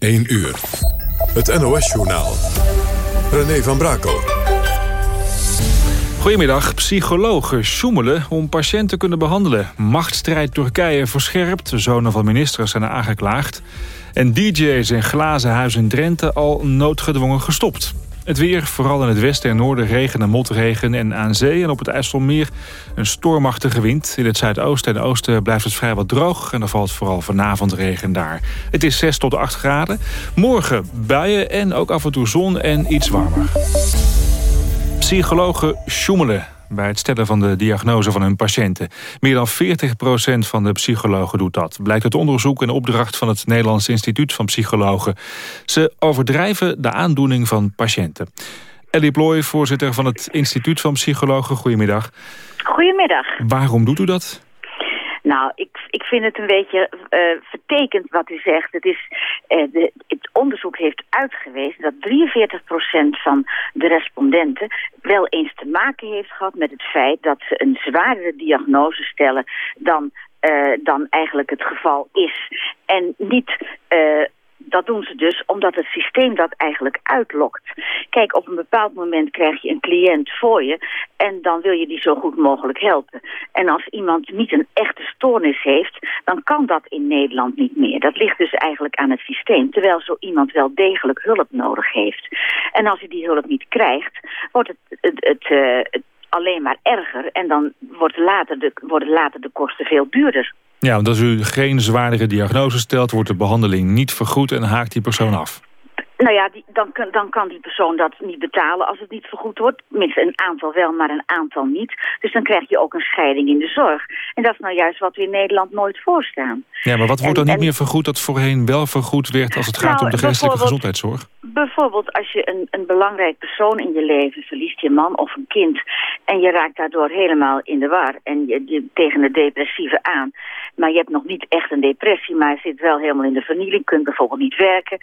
1 uur. Het NOS-journaal. René van Brakel. Goedemiddag. Psychologen sjoemelen om patiënten te kunnen behandelen. Machtsstrijd Turkije verscherpt. De zonen van ministers zijn aangeklaagd. En DJ's in glazen huis in Drenthe al noodgedwongen gestopt. Het weer, vooral in het westen en noorden regen en motregen... en aan zee en op het IJsselmeer een stormachtige wind. In het zuidoosten en oosten blijft het vrij wat droog... en er valt vooral vanavond regen daar. Het is 6 tot 8 graden. Morgen buien en ook af en toe zon en iets warmer. Psychologen sjoemelen bij het stellen van de diagnose van hun patiënten. Meer dan 40% van de psychologen doet dat. Blijkt uit onderzoek en opdracht van het Nederlands Instituut van Psychologen. Ze overdrijven de aandoening van patiënten. Ellie Plooi, voorzitter van het Instituut van Psychologen. Goedemiddag. Goedemiddag. Waarom doet u dat? Nou, ik, ik vind het een beetje uh, vertekend wat u zegt. Het, is, uh, de, het onderzoek heeft uitgewezen dat 43% van de respondenten wel eens te maken heeft gehad met het feit dat ze een zwaardere diagnose stellen dan, uh, dan eigenlijk het geval is. En niet dat doen ze dus omdat het systeem dat eigenlijk uitlokt. Kijk, op een bepaald moment krijg je een cliënt voor je... en dan wil je die zo goed mogelijk helpen. En als iemand niet een echte stoornis heeft... dan kan dat in Nederland niet meer. Dat ligt dus eigenlijk aan het systeem. Terwijl zo iemand wel degelijk hulp nodig heeft. En als hij die hulp niet krijgt... wordt het, het, het alleen maar erger. En dan wordt later de, worden later de kosten veel duurder. Ja, want als u geen zwaardere diagnose stelt... wordt de behandeling niet vergoed en haakt die persoon af. Nou ja, die, dan, dan kan die persoon dat niet betalen als het niet vergoed wordt. Tenminste, een aantal wel, maar een aantal niet. Dus dan krijg je ook een scheiding in de zorg. En dat is nou juist wat we in Nederland nooit voorstaan. Ja, maar wat wordt dan niet meer vergoed dat voorheen wel vergoed werd... als het gaat nou, om de geestelijke gezondheidszorg? Bijvoorbeeld als je een, een belangrijk persoon in je leven verliest, je man of een kind... en je raakt daardoor helemaal in de war en je, je tegen het depressieve aan... maar je hebt nog niet echt een depressie, maar je zit wel helemaal in de vernieling... kunt bijvoorbeeld niet werken...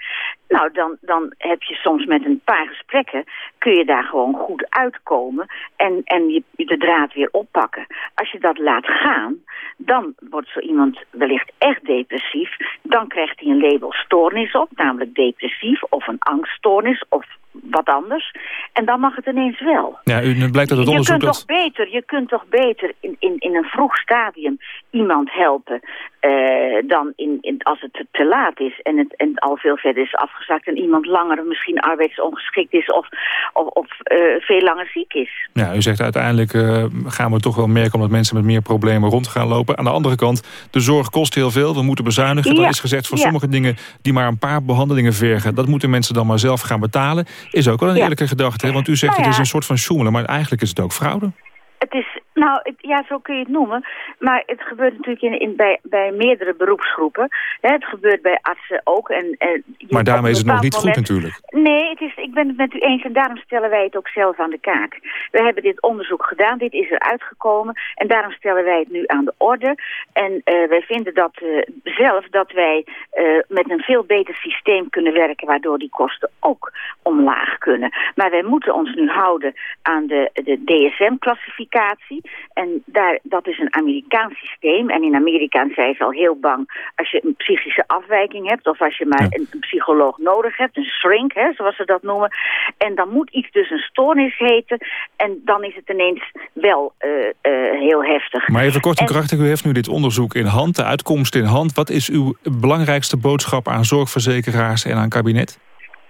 nou, dan, dan heb je soms met een paar gesprekken... kun je daar gewoon goed uitkomen en, en je, de draad weer oppakken. Als je dat laat gaan, dan wordt zo iemand wellicht echt depressief. Dan krijgt hij een label stoornis op, namelijk depressief of een angststoornis of wat anders. En dan mag het ineens wel. Ja, u blijkt dat het onderzoek... Je kunt toch beter, je kunt toch beter in, in, in een vroeg stadium iemand helpen... Uh, dan in, in, als het te, laat is en het en al veel verder is afgezakt... en iemand langer misschien arbeidsongeschikt is of, of, of uh, veel langer ziek is. Ja, u zegt uiteindelijk uh, gaan we toch wel merken... omdat mensen met meer problemen rond gaan lopen. Aan de andere kant, de zorg kost heel veel. We moeten bezuinigen. Ja. Er is gezegd voor ja. sommige dingen die maar een paar behandelingen vergen... dat moeten mensen dan maar zelf gaan betalen. Is ook wel een ja. eerlijke gedachte, hè? want u zegt nou het is een soort van sjoemelen... maar eigenlijk is het ook fraude. Het is, nou, het, ja, zo kun je het noemen. Maar het gebeurt natuurlijk in, in, bij, bij meerdere beroepsgroepen. Hè, het gebeurt bij artsen ook. En, en maar daarmee is het nog niet moment... goed natuurlijk. Nee, het is, ik ben het met u eens en daarom stellen wij het ook zelf aan de kaak. We hebben dit onderzoek gedaan, dit is er uitgekomen. En daarom stellen wij het nu aan de orde. En uh, wij vinden dat uh, zelf dat wij uh, met een veel beter systeem kunnen werken... waardoor die kosten ook omlaag kunnen. Maar wij moeten ons nu houden aan de, de DSM-classificatie... En daar, dat is een Amerikaans systeem. En in Amerika zijn ze al heel bang als je een psychische afwijking hebt... of als je maar een, een, psycholoog nodig hebt, een shrink, hè, zoals ze dat noemen. En dan moet iets dus een stoornis heten. En dan is het ineens wel uh, uh, heel heftig. Maar even kort en krachtig, u heeft nu dit onderzoek in hand, de uitkomst in hand. Wat is uw belangrijkste boodschap aan zorgverzekeraars en aan kabinet?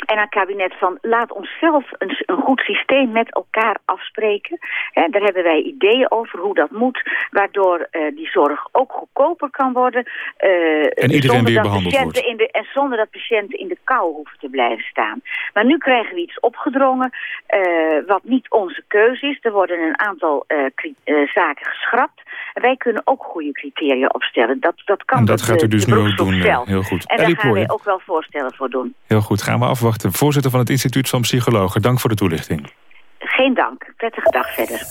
En aan het kabinet van laat ons zelf een, een goed systeem met elkaar afspreken. He, daar hebben wij ideeën over hoe dat moet, waardoor uh, die zorg ook goedkoper kan worden. Uh, en iedereen weer behandeld wordt. In de, en zonder dat patiënten in de kou hoeven te blijven staan. Maar nu krijgen we iets opgedrongen uh, wat niet onze keuze is. Er worden een aantal zaken geschrapt. Wij kunnen ook goede criteria opstellen. Dat, dat kan en dat gaat u dus nu ook doen. Heel goed. En daar gaan wij ook wel voorstellen voor doen. Heel goed, gaan we afwachten. Voorzitter van het Instituut van Psychologen, dank voor de toelichting. Geen dank. Prettige dag verder.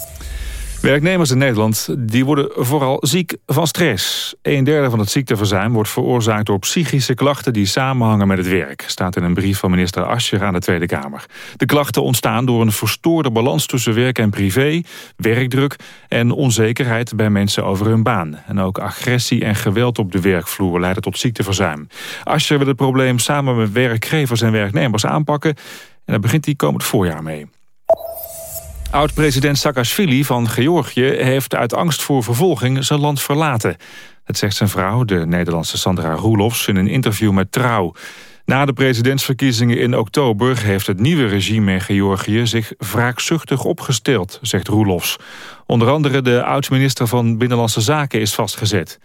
Werknemers in Nederland die worden vooral ziek van stress. Een derde van het ziekteverzuim wordt veroorzaakt door psychische klachten... die samenhangen met het werk, staat in een brief van minister Ascher aan de Tweede Kamer. De klachten ontstaan door een verstoorde balans tussen werk en privé... werkdruk en onzekerheid bij mensen over hun baan. En ook agressie en geweld op de werkvloer leiden tot ziekteverzuim. Ascher wil het probleem samen met werkgevers en werknemers aanpakken... en daar begint hij komend voorjaar mee. Oud-president Saakashvili van Georgië heeft uit angst voor vervolging zijn land verlaten. Dat zegt zijn vrouw, de Nederlandse Sandra Roelofs, in een interview met Trouw. Na de presidentsverkiezingen in oktober heeft het nieuwe regime in Georgië zich wraakzuchtig opgesteld, zegt Roelofs. Onder andere de oud-minister van Binnenlandse Zaken is vastgezet.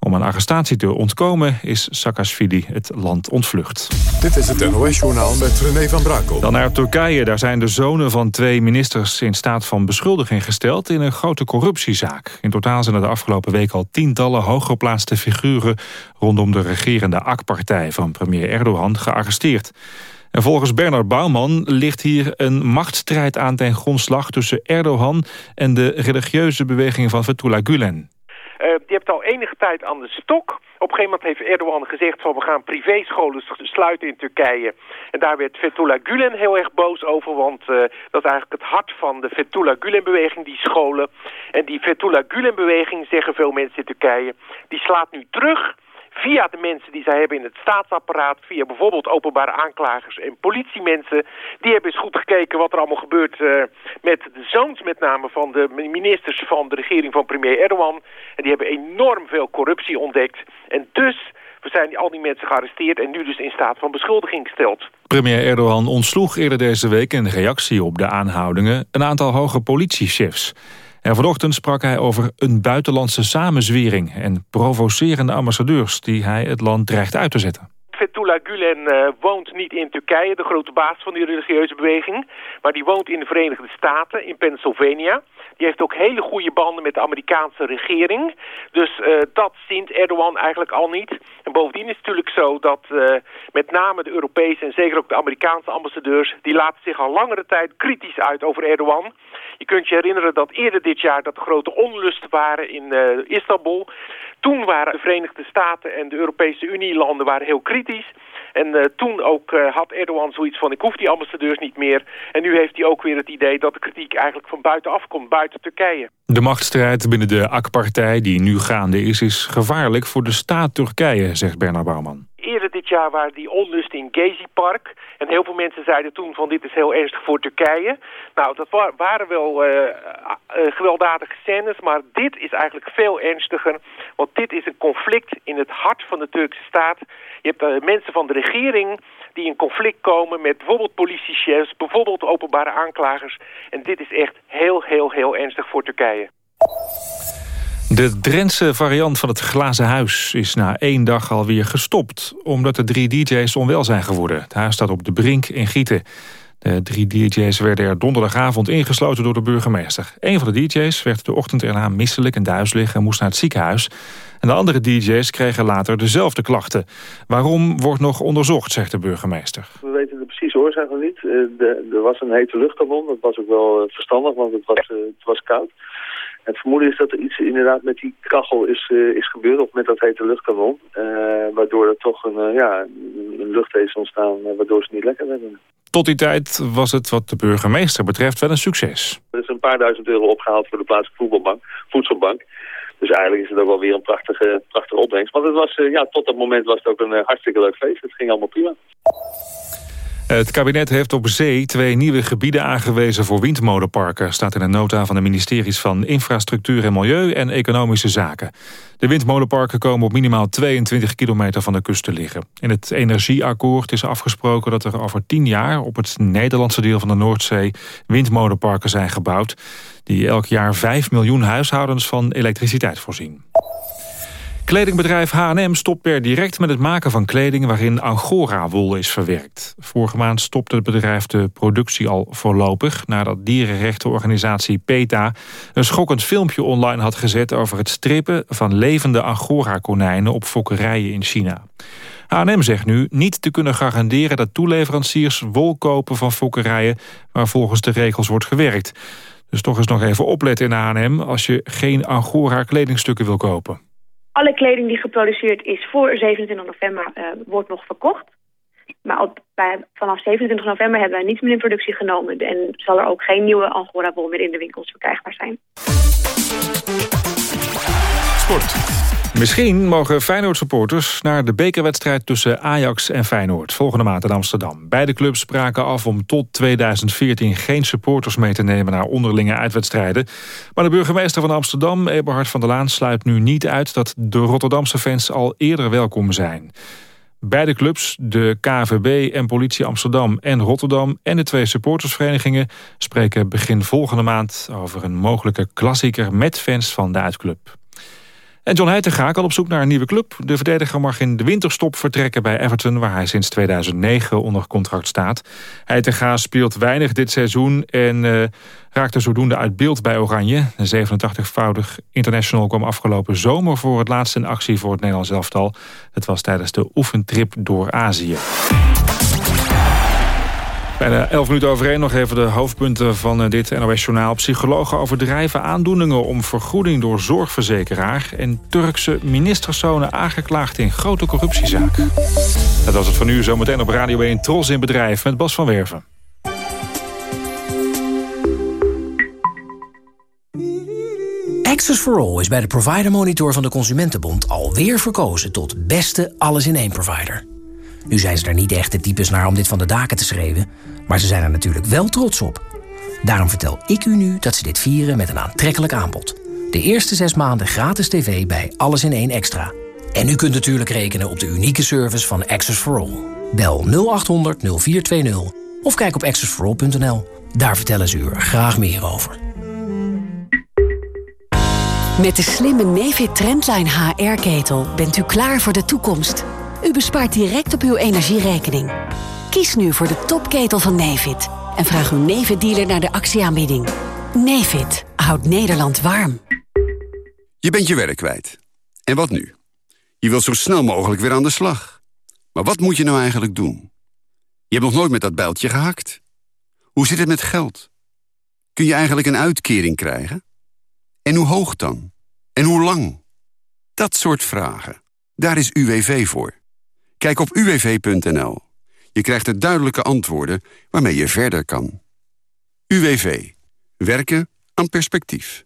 Om een arrestatie te ontkomen is Saakashvili het land ontvlucht. Dit is het NOS-journaal met René van Brakel. Dan naar Turkije. Daar zijn de zonen van twee ministers in staat van beschuldiging gesteld... in een grote corruptiezaak. In totaal zijn er de afgelopen week al tientallen hooggeplaatste figuren... rondom de regerende AK-partij van premier Erdogan gearresteerd. En volgens Bernard Bouwman ligt hier een machtsstrijd aan ten grondslag... tussen Erdogan en de religieuze beweging van Fethullah Gulen. Die hebt al enige tijd aan de stok. Op een gegeven moment heeft Erdogan gezegd van we gaan privéscholen sluiten in Turkije. En daar werd Fethullah Gulen heel erg boos over, want uh, dat is eigenlijk het hart van de Fethullah Gulen-beweging, die scholen. En die Fethullah Gulen-beweging, zeggen veel mensen in Turkije, die slaat nu terug via de mensen die zij hebben in het staatsapparaat... via bijvoorbeeld openbare aanklagers en politiemensen... die hebben eens goed gekeken wat er allemaal gebeurt uh, met de zoons met name... van de ministers van de regering van premier Erdogan. En die hebben enorm veel corruptie ontdekt. En dus zijn al die mensen gearresteerd... en nu dus in staat van beschuldiging gesteld. Premier Erdogan ontsloeg eerder deze week in reactie op de aanhoudingen... een aantal hoge politiechefs. En vanochtend sprak hij over een buitenlandse samenzwering... en provocerende ambassadeurs die hij het land dreigt uit te zetten. Fethullah Gulen uh, woont niet in Turkije, de grote baas van die religieuze beweging. Maar die woont in de Verenigde Staten, in Pennsylvania. Die heeft ook hele goede banden met de Amerikaanse regering. Dus uh, dat zint Erdogan eigenlijk al niet. En bovendien is het natuurlijk zo dat uh, met name de Europese en zeker ook de Amerikaanse ambassadeurs... die laten zich al langere tijd kritisch uit over Erdogan. Je kunt je herinneren dat eerder dit jaar dat grote onlusten waren in uh, Istanbul. Toen waren de Verenigde Staten en de Europese Unie-landen waren heel kritisch. En uh, toen ook uh, had Erdogan zoiets van ik hoef die ambassadeurs niet meer. En nu heeft hij ook weer het idee dat de kritiek eigenlijk van buitenaf komt, buiten Turkije. De machtsstrijd binnen de AK-partij die nu gaande is, is gevaarlijk voor de staat Turkije, zegt Bernard Bouwman eerder dit jaar waren die onlust in Gezi Park. En heel veel mensen zeiden toen van dit is heel ernstig voor Turkije. Nou, dat waren wel uh, uh, gewelddadige scènes, maar dit is eigenlijk veel ernstiger. Want dit is een conflict in het hart van de Turkse staat. Je hebt mensen van de regering die in conflict komen met bijvoorbeeld politiechefs, bijvoorbeeld openbare aanklagers. En dit is echt heel, heel, heel ernstig voor Turkije. De Drentse variant van het glazen huis is na één dag alweer gestopt... omdat de drie dj's onwel zijn geworden. Het huis staat op de Brink in Gieten. De drie dj's werden er donderdagavond ingesloten door de burgemeester. Een van de dj's werd de ochtend erna misselijk en duizelig... en moest naar het ziekenhuis. En de andere dj's kregen later dezelfde klachten. Waarom wordt nog onderzocht, zegt de burgemeester. We weten de precieze oorzaak nog niet. Eh, er was een hete luchtkanon. Dat was ook wel eh, verstandig, want het was, eh, het was koud. Het vermoeden is dat er iets inderdaad met die kachel is, uh, is gebeurd, of met dat hete luchtkanon. Uh, waardoor er toch een, uh, ja, een lucht is ontstaan, waardoor ze niet lekker werden. Tot die tijd was het wat de burgemeester betreft wel een succes. Er is een paar duizend euro opgehaald voor de plaatselijke voetbalbank, voedselbank. Dus eigenlijk is het ook wel weer een prachtige, prachtige opbrengst. Want het was, ja, tot dat moment was het ook een hartstikke leuk feest. Het ging allemaal prima. Het kabinet heeft op zee twee nieuwe gebieden aangewezen voor windmolenparken. Staat in een nota van de ministeries van Infrastructuur en Milieu en Economische Zaken. De windmolenparken komen op minimaal 22 kilometer van de kust te liggen. In het energieakkoord is afgesproken dat er over 10 jaar op het Nederlandse deel van de Noordzee windmolenparken zijn gebouwd. Die elk jaar 5 miljoen huishoudens van elektriciteit voorzien. Kledingbedrijf H&M stopt per direct met het maken van kleding waarin Angora-wol is verwerkt. Vorige maand stopte het bedrijf de productie al voorlopig nadat dierenrechtenorganisatie PETA een schokkend filmpje online had gezet over het strippen van levende Angora-konijnen op fokkerijen in China. H&M zegt nu niet te kunnen garanderen dat toeleveranciers wol kopen van fokkerijen waar volgens de regels wordt gewerkt. Dus toch eens nog even opletten in H&M als je geen Angora kledingstukken wil kopen. Alle kleding die geproduceerd is voor 27 november uh, wordt nog verkocht. Maar op, vanaf 27 november hebben wij niets meer in productie genomen. En zal er ook geen nieuwe Angora wol meer in de winkels verkrijgbaar zijn. Sport. Misschien mogen Feyenoord-supporters naar de bekerwedstrijd tussen Ajax en Feyenoord volgende maand in Amsterdam. Beide clubs spraken af om tot 2014 geen supporters mee te nemen naar onderlinge uitwedstrijden. Maar de burgemeester van Amsterdam, Eberhard van der Laan, sluit nu niet uit dat de Rotterdamse fans al eerder welkom zijn. Beide clubs, de KVB en Politie Amsterdam en Rotterdam... en de twee supportersverenigingen spreken begin volgende maand... over een mogelijke klassieker met fans van de uitclub. En John Heitinga kan op zoek naar een nieuwe club. De verdediger mag in de winterstop vertrekken bij Everton... waar hij sinds 2009 onder contract staat. Heitinga speelt weinig dit seizoen... en uh, raakte zodoende uit beeld bij Oranje. De 87-voudig international kwam afgelopen zomer... voor het laatst in actie voor het Nederlands elftal. Het was tijdens de oefentrip door Azië. Bijna 11 minuten overeen nog even de hoofdpunten van eh, dit NOS-journaal. Psychologen overdrijven aandoeningen om vergoeding door zorgverzekeraar... en Turkse ministerszonen aangeklaagd in grote corruptiezaak. Dat was het van u zometeen op Radio 1 Tros in Bedrijf met Bas van Werven. Access for All is bij de Provider Monitor van de Consumentenbond... alweer verkozen tot beste alles-in-één provider. Nu zijn ze er niet echt de types naar om dit van de daken te schreeuwen... maar ze zijn er natuurlijk wel trots op. Daarom vertel ik u nu dat ze dit vieren met een aantrekkelijk aanbod. De eerste zes maanden gratis tv bij Alles in één Extra. En u kunt natuurlijk rekenen op de unieke service van Access for All. Bel 0800 0420 of kijk op accessforall.nl. Daar vertellen ze u er graag meer over. Met de slimme Nefit Trendline HR-ketel bent u klaar voor de toekomst... U bespaart direct op uw energierekening. Kies nu voor de topketel van Nevid en vraag uw Nevid-dealer naar de actieaanbieding. Nevid houdt Nederland warm. Je bent je werk kwijt. En wat nu? Je wilt zo snel mogelijk weer aan de slag. Maar wat moet je nou eigenlijk doen? Je hebt nog nooit met dat bijltje gehakt. Hoe zit het met geld? Kun je eigenlijk een uitkering krijgen? En hoe hoog dan? En hoe lang? Dat soort vragen. Daar is UWV voor. Kijk op uwv.nl. Je krijgt er duidelijke antwoorden waarmee je verder kan. UWV. Werken aan perspectief.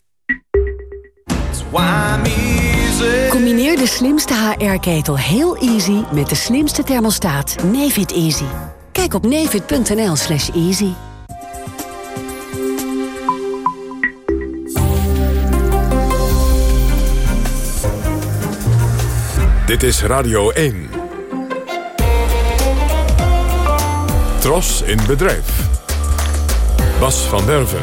Combineer de slimste HR-ketel heel easy met de slimste thermostaat Nefit Easy. Kijk op nefit.nl slash easy. Dit is Radio 1. Tros in bedrijf. Bas van Werven.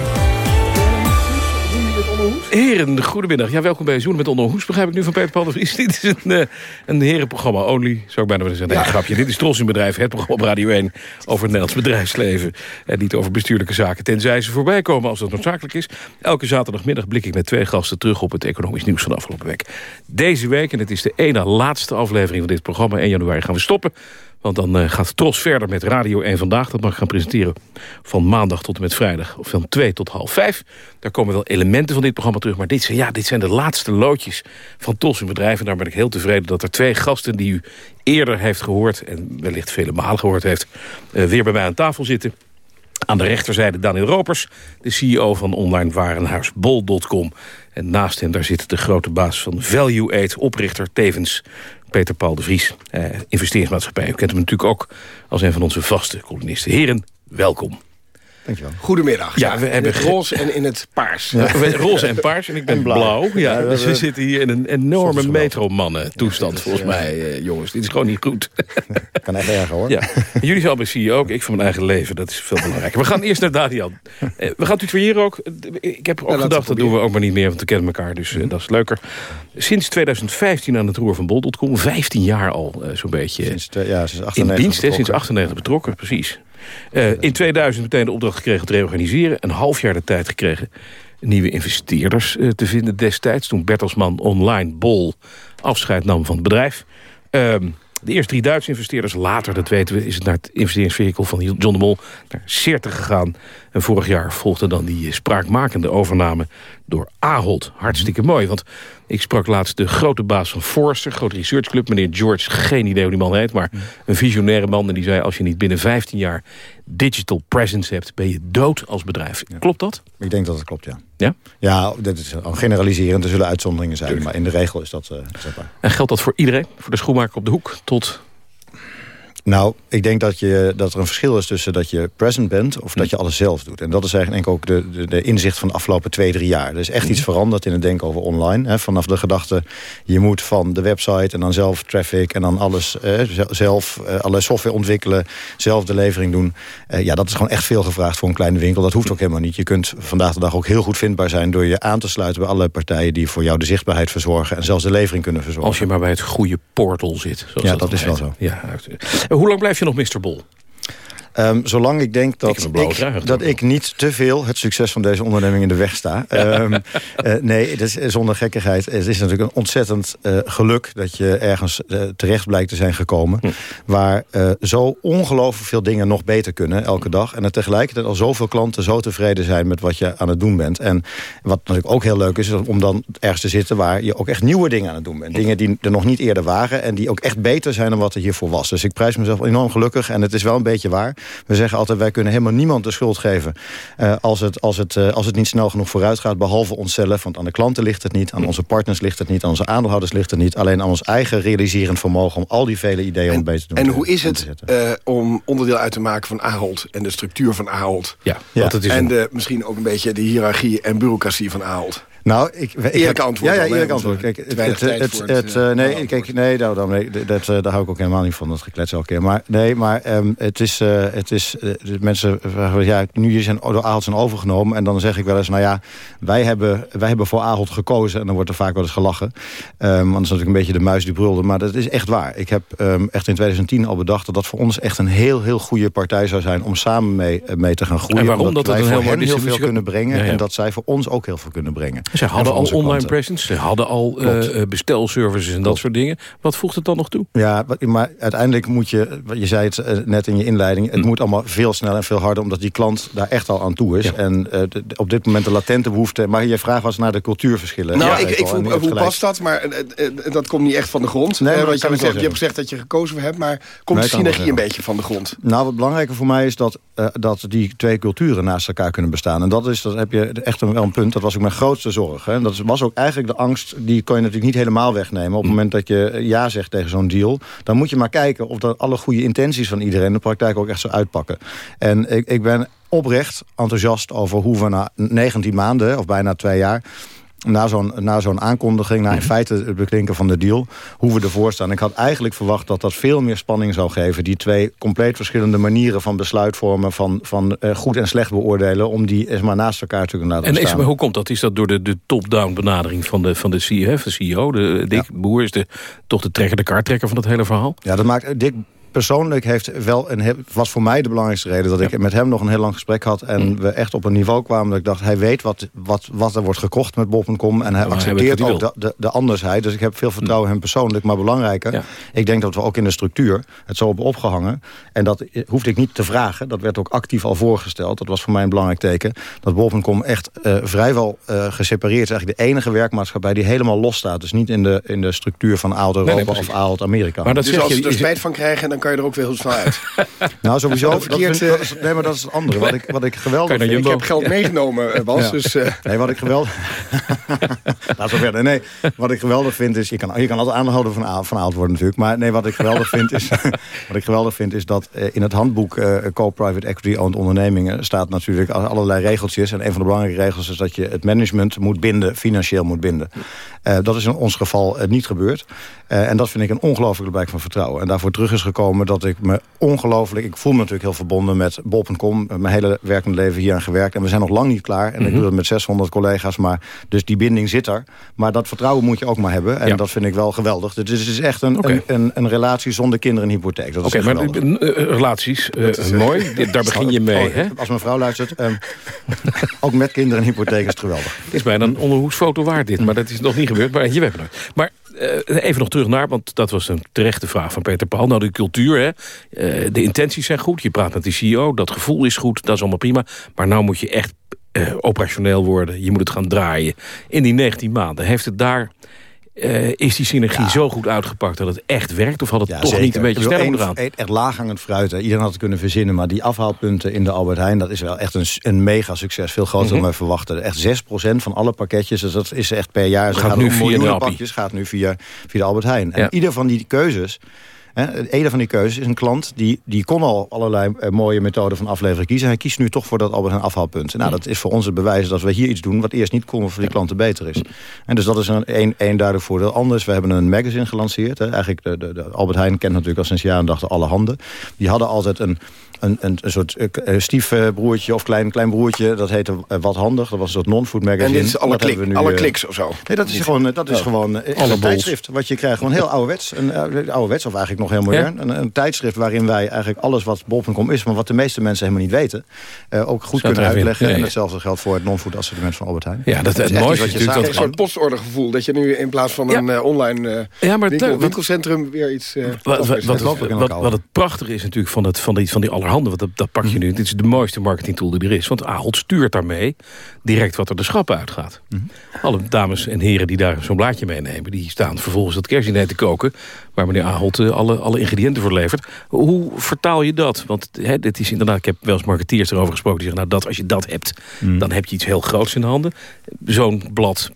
Heren, goedemiddag. Ja, welkom bij Zoen met Onderhoes, begrijp ik nu van Peter Paul de Vries. Dit is een, uh, een herenprogramma, Only, zou ik bijna willen zeggen. Nee, ja. grapje. Dit is Tros in Bedrijf, het programma op Radio 1 over het Nederlands bedrijfsleven. En niet over bestuurlijke zaken, tenzij ze voorbij komen als dat noodzakelijk is. Elke zaterdagmiddag blik ik met twee gasten terug op het economisch nieuws van de afgelopen week. Deze week, en het is de ene laatste aflevering van dit programma, 1 januari gaan we stoppen want dan uh, gaat Tros verder met Radio 1 Vandaag. Dat mag ik gaan presenteren van maandag tot en met vrijdag. Of van 2 tot half 5. Daar komen wel elementen van dit programma terug. Maar dit zijn, ja, dit zijn de laatste loodjes van Tros in Bedrijf. En daar ben ik heel tevreden dat er twee gasten die u eerder heeft gehoord... en wellicht vele malen gehoord heeft, uh, weer bij mij aan tafel zitten. Aan de rechterzijde Daniel Ropers, de CEO van online warenhuis Bol.com. En naast hem daar zit de grote baas van Value Aid, oprichter tevens Peter Paul de Vries, eh, investeringsmaatschappij. U kent hem natuurlijk ook als een van onze vaste columnisten. Heren, welkom. Dankjewel. Goedemiddag. Ja, we hebben roze en in het paars. Ja. Roze en paars en ik ben blauw. Ja, dus we zitten hier in een enorme metromannen toestand volgens mij, uh, jongens. Dit is gewoon niet goed. Kan echt erger hoor. Ja. Jullie zijn zie ook. Ik van mijn eigen leven. Dat is veel belangrijker. We gaan eerst naar Daniel. Uh, we gaan tutoyeren ook. Ik heb ook gedacht, dat doen we ook maar niet meer, want we kennen elkaar. Dus uh, dat is leuker. Sinds 2015 aan het roer van Bol.com. 15 jaar al zo'n beetje. Sinds, ja, sinds 98 in dienst, sinds 98 betrokken, precies. Uh, in 2000 meteen de opdracht gekregen te reorganiseren. Een half jaar de tijd gekregen nieuwe investeerders uh, te vinden destijds. Toen Bertelsman Online Bol afscheid nam van het bedrijf. Uh, De eerste drie Duitse investeerders, later, dat weten we... is het naar het investeringsvehikel van John de Mol naar Certer gegaan. En vorig jaar volgde dan die spraakmakende overname door Ahold. Hartstikke mooi, want ik sprak laatst de grote baas van Forster... grote researchclub, meneer George, geen idee hoe die man heet... maar een visionaire man en die zei... als je niet binnen 15 jaar digital presence hebt... ben je dood als bedrijf. Klopt dat? Ik denk dat het klopt, ja. Ja? Ja, dat is generaliserend. Er zullen uitzonderingen zijn, maar in de regel is dat uh, En geldt dat voor iedereen? Voor de schoenmaker op de hoek tot nou, ik denk dat, je, dat er een verschil is tussen dat je present bent... of dat je alles zelf doet. En dat is eigenlijk ook de, de, de inzicht van de afgelopen twee, drie jaar. Er is echt iets veranderd in het denken over online. Hè. Vanaf de gedachte, je moet van de website en dan zelf traffic... en dan alles eh, zelf, eh, allerlei software ontwikkelen, zelf de levering doen. Eh, ja, dat is gewoon echt veel gevraagd voor een kleine winkel. Dat hoeft ook helemaal niet. Je kunt vandaag de dag ook heel goed vindbaar zijn... door je aan te sluiten bij allerlei partijen... die voor jou de zichtbaarheid verzorgen... en zelfs de levering kunnen verzorgen. Als je maar bij het goede portal zit. ja, dat, is wel zo. Ja, hoe lang blijf je nog Mr. Bol? Um, zolang ik denk dat, ik, dat ik niet te veel het succes van deze onderneming in de weg sta. um, uh, nee, het is, zonder gekkigheid. Het is natuurlijk een ontzettend uh, geluk dat je ergens uh, terecht blijkt te zijn gekomen. Hm. Waar zo ongelooflijk veel dingen nog beter kunnen elke dag. En er tegelijkertijd al zoveel klanten zo tevreden zijn met wat je aan het doen bent. En wat natuurlijk ook heel leuk is, is om dan ergens te zitten waar je ook echt nieuwe dingen aan het doen bent. Dingen die er nog niet eerder waren en die ook echt beter zijn dan wat er hiervoor was. Dus ik prijs mezelf enorm gelukkig en het is wel een beetje waar. We zeggen altijd, wij kunnen helemaal niemand de schuld geven... Uh, als, het, als, het, uh, als het niet snel genoeg vooruit gaat, behalve onszelf. Want aan de klanten ligt het niet, aan onze partners ligt het niet... aan onze aandeelhouders ligt het niet. Alleen aan ons eigen realiserend vermogen... om al die vele ideeën om beter te doen. En hoe is het uh, om onderdeel uit te maken van Ahold... en de structuur van Ahold? Ja, ja. Het is en de, misschien ook een beetje de hiërarchie en bureaucratie van Ahold? Nou, ik, ik eerlijk antwoord. Ja, ja eerlijk antwoord. Kijk, het, het, het, het uh, nee, kijk, nee, nou, dan, nee dat, uh, daar hou ik ook helemaal niet van, dat geklets elke keer. Maar nee, maar um, het is, uh, het is mensen vragen, ja, nu zijn door Ahold zijn overgenomen. En dan zeg ik wel eens, nou ja, wij hebben, wij hebben voor Ahold gekozen. En dan wordt er vaak wel eens gelachen. Um, want dat is natuurlijk een beetje de muis die brulde. Maar dat is echt waar. Ik heb um, echt in 2010 al bedacht dat dat voor ons echt een heel, heel goede partij zou zijn. Om samen mee, mee te gaan groeien. En waarom? Dat, dat wij voor hen heel veel kunnen brengen. Ja, ja. En dat zij voor ons ook heel veel kunnen brengen. Ze hadden al online presence. Ze hadden al uh, bestelservices en dat soort dingen. Wat voegt het dan nog toe? Ja, maar uiteindelijk moet je... Je zei het uh, net in je inleiding. Het mm. moet allemaal veel sneller en veel harder... omdat die klant daar echt al aan toe is. Ja. En uh, de, op dit moment de latente behoefte... Maar je vraag was naar de cultuurverschillen. Nou, ja, ik, ik vroeg, hoe past dat? Maar dat komt niet echt van de grond. Nee, maar je, kan zeggen, je hebt gezegd dat je gekozen hebt... maar komt nee, de synergie een beetje van de grond? Nou, wat belangrijker voor mij is dat, dat die twee culturen naast elkaar kunnen bestaan. En dat is, dat heb je echt een, wel een punt. Dat was ook mijn grootste zorg. Hè. Dat was ook eigenlijk de angst, die kan je natuurlijk niet helemaal wegnemen. Op het moment dat je ja zegt tegen zo'n deal... dan moet je maar kijken of dat alle goede intenties van iedereen... in de praktijk ook echt zo uitpakken. En ik, ik ben oprecht enthousiast over hoe we na 19 maanden... of bijna twee jaar na zo'n zo'n aankondiging, na in feite het beklinken van de deal... hoe we ervoor staan. Ik had eigenlijk verwacht dat dat veel meer spanning zou geven. Die twee compleet verschillende manieren van besluitvormen... van, van uh, goed en slecht beoordelen... om die eens maar naast elkaar te kunnen laten en staan. En hoe komt dat? Is dat door de, de top-down benadering van de, van de CEO? De CEO de, Dick ja. Boer is de, toch de trekker, de kaarttrekker van het hele verhaal? Ja, dat maakt... Dick persoonlijk heeft wel een, was voor mij de belangrijkste reden... dat ik met hem nog een heel lang gesprek had... en mm. we echt op een niveau kwamen dat ik dacht... hij weet wat, wat, wat er wordt gekocht met Bob.com... en hij oh, accepteert hij ook de, de, de, andersheid. Dus ik heb veel vertrouwen in hem persoonlijk. Maar belangrijker, ja. ik denk dat we ook in de structuur... het zo hebben opgehangen. En dat hoefde ik niet te vragen. Dat werd ook actief al voorgesteld. Dat was voor mij een belangrijk teken. Dat Bob.com echt uh, vrijwel uh, gesepareerd is. Eigenlijk de enige werkmaatschappij die helemaal los staat. Dus niet in de, in de structuur van oud Europa nee, nee, of oud Amerika. Maar dat dus als je er spijt van krijgen... dan kan je er ook weer heel snel uit. nou, sowieso. Verkeerd, dat, is, nee, maar dat is het andere. Wat ik, wat ik geweldig vind... Ik heb geld meegenomen, Bas. Ja. Dus, uh... Nee, wat ik geweldig... Laat zo verder. Nee, wat ik geweldig vind is... Je kan, je kan altijd aanhouden van, van oud worden natuurlijk. Maar nee, wat ik geweldig vind is... wat ik geweldig vind is dat in het handboek... Uh, Co-Private Equity-owned ondernemingen... staat natuurlijk allerlei regeltjes. En een van de belangrijke regels is dat je het management moet binden. Financieel moet binden. Dat is in ons geval niet gebeurd. en dat vind ik een ongelooflijk blijk van vertrouwen. En daarvoor terug is gekomen dat ik me ongelooflijk... Ik voel me natuurlijk heel verbonden met Bob.com. Mijn hele werkende leven hier aan gewerkt. En we zijn nog lang niet klaar. En mm -hmm. ik doe dat met 600 collega's. Maar, dus die binding zit er. Maar dat vertrouwen moet je ook maar hebben. En ja. dat vind ik wel geweldig. Dus het is echt een, okay. een, een, een, relatie zonder kinderen en hypotheek. Oké, okay, maar relaties, uh, is, mooi. Daar begin je mee. Oh, hè? Als mijn vrouw luistert. Um, ook met kinderen en hypotheek is het geweldig. Het is bijna een onderhoeksfoto waard dit. Maar dat is nog niet gebeurd. Maar je webinar. Maar even nog terug naar, want dat was een terechte vraag van Peter Paul. Nou, de cultuur, hè. de intenties zijn goed. Je praat met die CEO, dat gevoel is goed, dat is allemaal prima. Maar nou moet je echt operationeel worden. Je moet het gaan draaien. In die 19 maanden heeft het daar uh, is die synergie zo goed uitgepakt dat het echt werkt? Of had het toch niet een beetje sneller moeten gaan? Echt laaghangend fruit. Hè. Iedereen had het kunnen verzinnen. Maar die afhaalpunten in de Albert Heijn... dat is wel echt een, een mega succes. Veel groter dan mhm. we verwachten. Echt 6% van alle pakketjes. Dus dat is echt per jaar. Ze gaat nu via de pakjes. gaat nu via, via de Albert Heijn. En ieder van die keuzes een van die keuzes is een klant die, die kon al allerlei eh, mooie methoden van afleveren kiezen. Hij kiest nu toch voor dat Albert Heijn afhaalpunt. Nou, dat is voor ons het bewijs dat we hier iets doen wat eerst niet konden voor die klanten beter is. En dus dat is een, een, een duidelijk voordeel. Anders, we hebben een magazine gelanceerd. Hè. Eigenlijk de, de, de Albert Heijn kent natuurlijk al sinds jaren dag alle handen. Die hadden altijd een een, een, een soort uh, stiefbroertje of klein, klein broertje. Dat heette uh, Wat Handig. Dat was een soort non-food magazine. En dit is alle, klik, nu, alle kliks of zo? Nee, dat is gewoon, dat is oh. gewoon een tijdschrift. Wat je krijgt, gewoon heel ouderwets. Een, ouderwets of eigenlijk nog heel modern. Een, een, tijdschrift waarin wij eigenlijk alles wat bol.com is... maar wat de meeste mensen helemaal niet weten... ook goed kunnen uitleggen. En hetzelfde geldt voor het non-food assortiment van Albert Heijn. Ja, dat, is het mooiste is natuurlijk... Een soort postordergevoel. Dat je nu in plaats van een online ja, maar winkelcentrum weer iets... wat, wat, het prachtige is natuurlijk van, het, van die, van die allerhande... wat dat, dat pak je mhm. nu. Dit is de mooiste marketingtool die er is. Want Ahold stuurt daarmee direct wat er de schappen uitgaat. Mhm. Alle dames en heren die daar zo'n blaadje meenemen... die staan vervolgens dat kerstdiner te koken... waar meneer Ahold eh, alle, alle ingrediënten voor levert. Hoe vertaal je dat? Want hè, dit is inderdaad, ik heb wel eens marketeers erover gesproken... die zeggen, nou, dat, als je dat hebt, mhm. dan heb je iets heel groots in de handen. Zo'n blad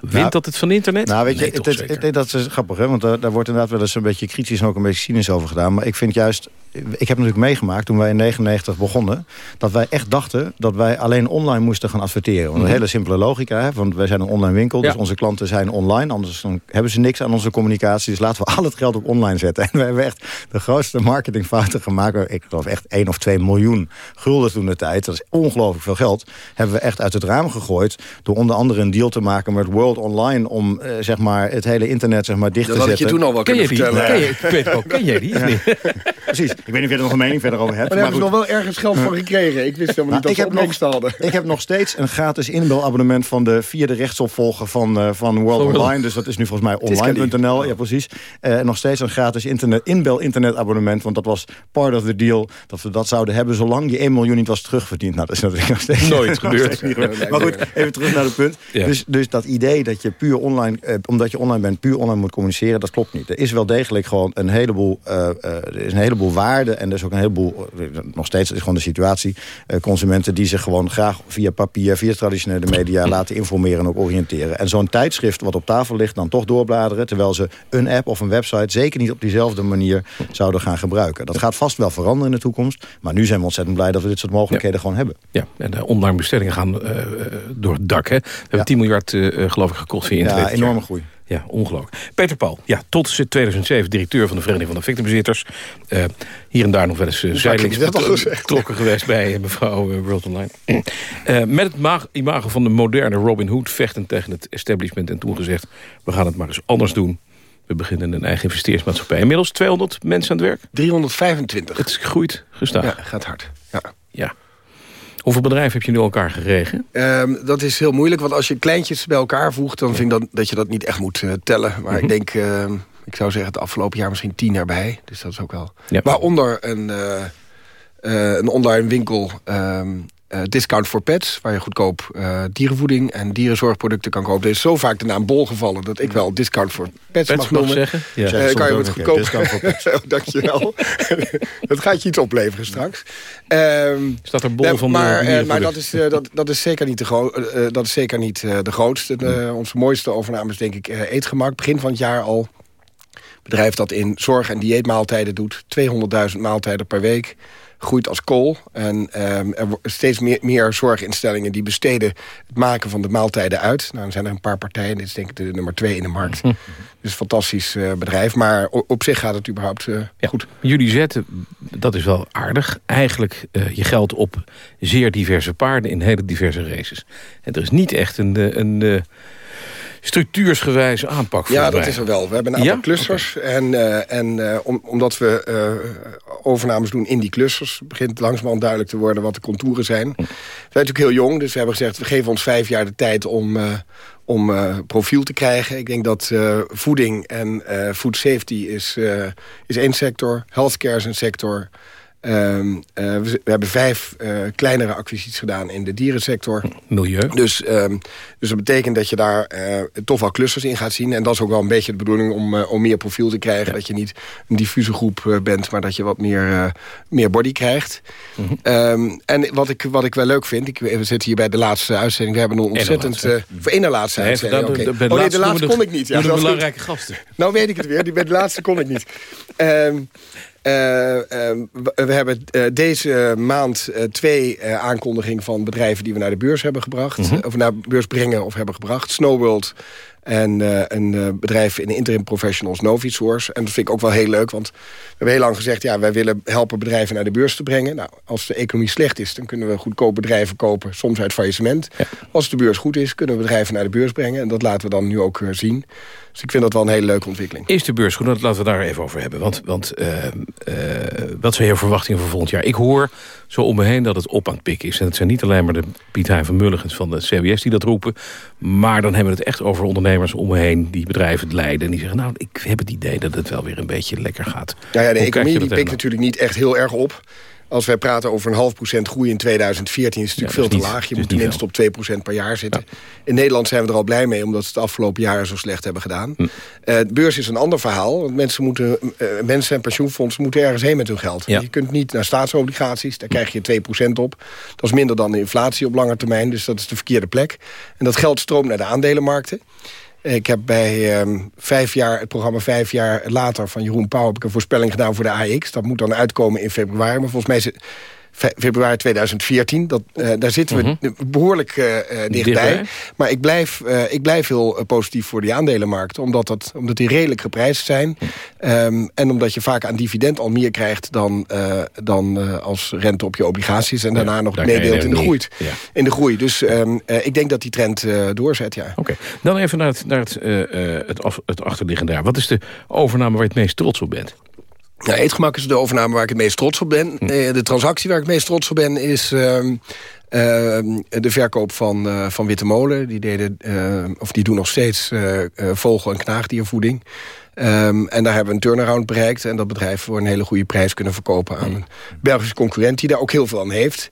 Wint dat het van internet? Nou, weet je, het, dat is grappig, hè? want daar, daar, wordt inderdaad wel eens een beetje kritisch en ook een beetje cynisch over gedaan. Maar ik vind juist, ik heb natuurlijk meegemaakt toen wij in 99 begonnen, dat wij echt dachten dat wij alleen online moesten gaan adverteren. Want een mhm. hele simpele logica, hè? want wij zijn een online winkel, dus onze klanten zijn online, anders dan hebben ze niks aan onze communicatie. Dus laten we al het geld op online zetten. En we hebben echt de grootste marketingfouten gemaakt. Ik geloof echt 1 of 2 miljoen gulden toen de tijd. Dat is ongelooflijk veel geld. Hebben we echt uit het raam gegooid door onder andere een deal te maken met World Online... om uh, zeg maar, het hele internet zeg maar, dicht dat te zetten. Dat had je toen al wel kunnen vertellen. Ken je, Peter, ken jij die? Precies. Ik weet niet of je er nog een mening verder over hebt. Maar daar hebben ze nog wel ergens geld voor gekregen. Ik wist helemaal niet nou, dat ze hadden. Ik heb nog steeds een gratis inbelabonnement... van de vierde rechtsopvolger van, uh, van World Online. Dus dat is nu volgens mij online.nl. Ja, precies. Uh, nog steeds een gratis internet, inbel internetabonnement. Want dat was part of the deal dat we dat zouden hebben... zolang je 1 miljoen niet was terugverdiend. Nou, dat is natuurlijk nog steeds... Nooit gebeurd. maar goed, even terug naar het punt. Dus, dus dat idee dat je puur online, eh, omdat je online bent, puur online moet communiceren, dat klopt niet. Er is wel degelijk gewoon een heleboel, uh, er is een heleboel waarde en er is ook een heleboel, nog steeds is gewoon de situatie, consumenten die zich gewoon graag via papier, via traditionele media laten informeren en ook oriënteren. En zo'n tijdschrift wat op tafel ligt, dan toch doorbladeren, terwijl ze een app of een website zeker niet op diezelfde manier zouden gaan gebruiken. Dat gaat vast wel veranderen in de toekomst, maar nu zijn we ontzettend blij dat we dit soort mogelijkheden gewoon hebben. Ja, en de online bestellingen gaan door het dak. Hè? We hebben 10 miljard uh, geloof ik gekocht via internet. Ja, enorme groei. Ja, ongelooflijk. Peter Paul, ja, tot 2007 directeur van de Vereniging van de Effectenbezitters. Uh, hier en daar nog wel eens uh, zijdelings betrokken geweest bij uh, mevrouw World Online. met het imago van de moderne Robin Hood vechtend tegen het establishment en toen gezegd... we gaan het maar eens anders doen. We beginnen een eigen investeringsmaatschappij. Inmiddels 200 mensen aan het werk? 325. Het groeit gestaag. Ja, gaat hard. Ja. ja. Hoeveel bedrijven heb je nu elkaar geregen? Ehm, dat is heel moeilijk, want als je kleintjes bij elkaar voegt... dan vind ik dat, dat je dat niet echt moet uh, tellen. Maar ik mhm. denk, uh, ik zou zeggen het afgelopen jaar misschien tien erbij. Dus dat is ook wel... Ja. Waaronder een, uh, een online winkel... Ehm, uh, discount for pets, waar je goedkoop uh, dierenvoeding en dierenzorgproducten kan kopen. Er is zo vaak de naam Bol gevallen dat ik wel discount for pets, mag noemen. zeggen? Ja. Uh, kan je het goedkoop... Discount for pets. oh, dankjewel. dat gaat je iets opleveren straks. Um, Staat er Bol van maar, de Maar dat is, dat, dat is zeker niet de, dat is zeker niet, de grootste. De, onze mooiste overname is denk ik Eetgemak. Begin van het jaar al. Bedrijf dat in zorg- en dieetmaaltijden doet. 200.000 maaltijden per week groeit als kool. En um, er steeds meer, meer zorginstellingen die besteden het maken van de maaltijden uit. Nou, dan zijn er een paar partijen. Dit is denk ik de nummer twee in de markt. Hm. Dus een fantastisch uh, bedrijf. Maar op zich gaat het überhaupt ja. goed. Jullie zetten, dat is wel aardig, eigenlijk uh, je geld op zeer diverse paarden in hele diverse races. En er is niet echt een... een structuursgewijze aanpak Ja, dat is er wel. We hebben een aantal Ja? clusters. En, eh, en eh, om, omdat we eh, overnames doen in die clusters... begint langzamerhand duidelijk te worden wat de contouren zijn. We zijn natuurlijk heel jong, dus we hebben gezegd... we geven ons vijf jaar de tijd om, om profiel te krijgen. Ik denk dat voeding en food safety is, is één sector. Healthcare is een sector. Ehm, eh, we, we hebben vijf eh, kleinere acquisities gedaan in de dierensector. Milieu. Dus, ehm, dus dat betekent dat je daar eh, toch wel clusters in gaat zien. En dat is ook wel een beetje de bedoeling om, om meer profiel te krijgen. Dat je niet een diffuse groep bent, maar dat je wat meer, meer body krijgt. Mhm. Ehm, en wat ik, wat ik wel leuk vind, ik, we zitten hier bij de laatste uitzending. We hebben een ontzettend... Voor één na laatste Nee, uitzending, dan- de- Oh nee, de laatste kon de- ik niet. dat is goed. belangrijke gasten. Nou weet ik het weer, die bij de laatste kon ik niet. Eh, ehm, we hebben eh, deze maand eh, twee aankondigingen van bedrijven die we naar de beurs hebben gebracht. Mhm. Of naar de beurs brengen of hebben gebracht. Snowworld en een bedrijf in interim professionals Novisource. En dat vind ik ook wel heel leuk, want we hebben heel lang gezegd... ja, wij willen helpen bedrijven naar de beurs te brengen. Nou, als de economie slecht is, dan kunnen we goedkoop bedrijven kopen... soms uit faillissement. Als de beurs goed is, kunnen we bedrijven naar de beurs brengen. En dat laten we dan nu ook zien. Dus ik vind dat wel een hele leuke ontwikkeling. Is de beurs goed? Nou, Laten we daar even over hebben. Want, want eh, eh, wat zijn jouw verwachtingen voor volgend jaar? Ik hoor zo om me heen dat het op aan het pikken is. En het zijn niet alleen maar de Piet Hein van Mulligens van de CBS die dat roepen. Maar dan hebben we het echt over ondernemers om me heen... die bedrijven leiden. En die zeggen, nou, ik heb het idee dat het wel weer een beetje lekker gaat. Nou ja, de Hoe economie je die pikt natuurlijk niet echt heel erg op. Als wij praten over een half procent groei in 2014... is het natuurlijk Ja, veel te laag. Je moet tenminste op 2 procent per jaar zitten. In Nederland zijn we er al blij mee... omdat ze het afgelopen jaren zo slecht hebben gedaan. Hm. Eh, de beurs is een ander verhaal. Want mensen, moeten, eh, mensen en pensioenfondsen moeten ergens heen met hun geld. Ja. Je kunt niet naar staatsobligaties. Daar krijg je 2 procent op. Dat is minder dan de inflatie op lange termijn. Dus dat is de verkeerde plek. En dat geld stroomt naar de aandelenmarkten. Ik heb bij ehm, vijf jaar, het programma vijf jaar later van Jeroen Pauw... heb ik een voorspelling gedaan voor de AX. Dat moet dan uitkomen in februari. Maar volgens mij februari 2014. Dat, eh, daar zitten we behoorlijk eh, eh, dichtbij. Dichtbij. Maar ik blijf, ik blijf heel positief voor die aandelenmarkt. Omdat, dat, omdat die redelijk geprijsd zijn. Ehm, en omdat je vaak aan dividend al meer krijgt... dan, dan als rente op je obligaties. En daarna nog meedeelt in de, groei, Ja. in de groei. Dus ehm, eh, ik denk dat die trend doorzet, ja. Oké, dan even naar, het, naar het, het, af, het achterliggende daar. Wat is de overname waar je het meest trots op bent? Ja, Eetgemak is de overname waar ik het meest trots op ben. Eh, de transactie waar ik het meest trots op ben is... ehm, ehm, de verkoop van, eh, van Witte Molen. Die, deden, eh, of die doen nog steeds vogel- en knaagdiervoeding. Ehm, en daar hebben we een turnaround bereikt. En dat bedrijf voor een hele goede prijs kunnen verkopen... aan een Belgische concurrent die daar ook heel veel aan heeft.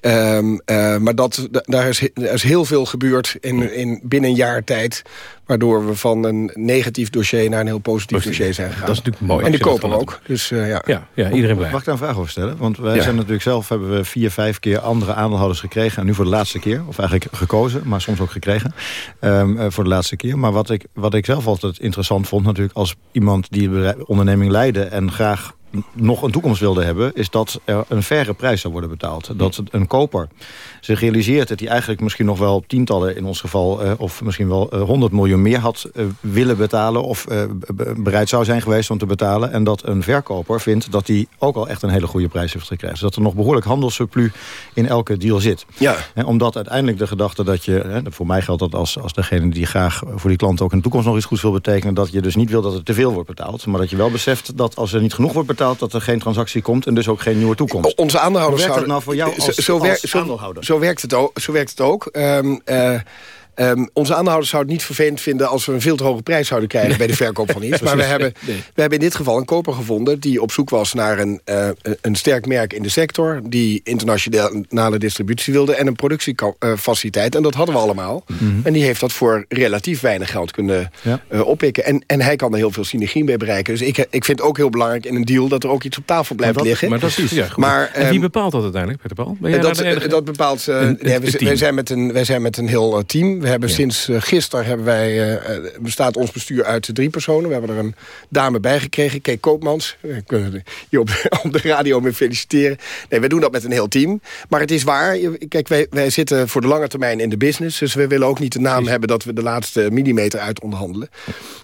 Ehm, eh, maar dat, da- daar, is, er is heel veel gebeurd in, in binnen een jaar tijd... waardoor we van een negatief dossier naar een heel positief dossier zijn gegaan. Dat is natuurlijk mooi En die kopen ook. Dus eh, ja. Ja, ja iedereen blij. Mag ik daar een vraag over stellen? Want wij Ja. zijn natuurlijk zelf, hebben we vier, vijf keer andere aandeelhouders gekregen. En nu voor de laatste keer. Of eigenlijk gekozen, maar soms ook gekregen. ehm, eh, voor de laatste keer. Maar wat ik, wat ik zelf altijd interessant vond natuurlijk... als iemand die bedrijf- onderneming leidde en graag nog een toekomst wilde hebben... is dat er een faire prijs zou worden betaald. Dat een koper zich realiseert dat hij eigenlijk misschien nog wel tientallen... in ons geval, eh, of misschien wel eh, 100 miljoen meer had eh, willen betalen... of eh, be- bereid zou zijn geweest om te betalen. En dat een verkoper vindt dat hij ook al echt een hele goede prijs heeft gekregen. Dus dat er nog behoorlijk handelssurplus in elke deal zit. Ja. En omdat uiteindelijk de gedachte dat je... Hè, voor mij geldt dat als, als degene die graag voor die klant ook in de toekomst nog iets goeds wil betekenen... dat je dus niet wil dat er te veel wordt betaald. Maar dat je wel beseft dat als er niet genoeg wordt betaald... dat er geen transactie komt en dus ook geen nieuwe toekomst. Onze aandeelhouders Hoe werkt dat nou voor jou als, zo, als aandeelhouder? zo werkt het ook. Zo werkt het ook. Ehm, eh, ehm, onze aandeelhouders zouden het niet vervelend vinden... als we een veel te hoge prijs zouden krijgen bij de verkoop van iets. Maar we hebben, we hebben in dit geval een koper gevonden... die op zoek was naar een, eh, een sterk merk in de sector... die internationale distributie wilde en een productiefaciliteit. En dat hadden we allemaal. En die heeft dat voor relatief weinig geld kunnen Ja. eh, oppikken. En, en hij kan er heel veel synergie mee bereiken. Dus ik, ik vind het ook heel belangrijk in een deal... dat er ook iets op tafel blijft dat- liggen. Maar dat is ja, goed. Maar, en wie ehm, bepaalt dat uiteindelijk, Peter Paul? Ben jij en dat, dat bepaalt. eh, Een- we, wij, zijn met een, wij zijn met een heel eh, team. We hebben sinds uh, gisteren hebben wij, uh, bestaat ons bestuur uit drie personen. We hebben er een dame bij gekregen, Kate Koopmans. We kunnen hier op, op de radio mee feliciteren. Nee, we doen dat met een heel team. Maar het is waar. Je- Kijk, wij, wij zitten voor de lange termijn in de business. Dus we willen ook niet de naam hebben dat we de laatste millimeter uit onderhandelen.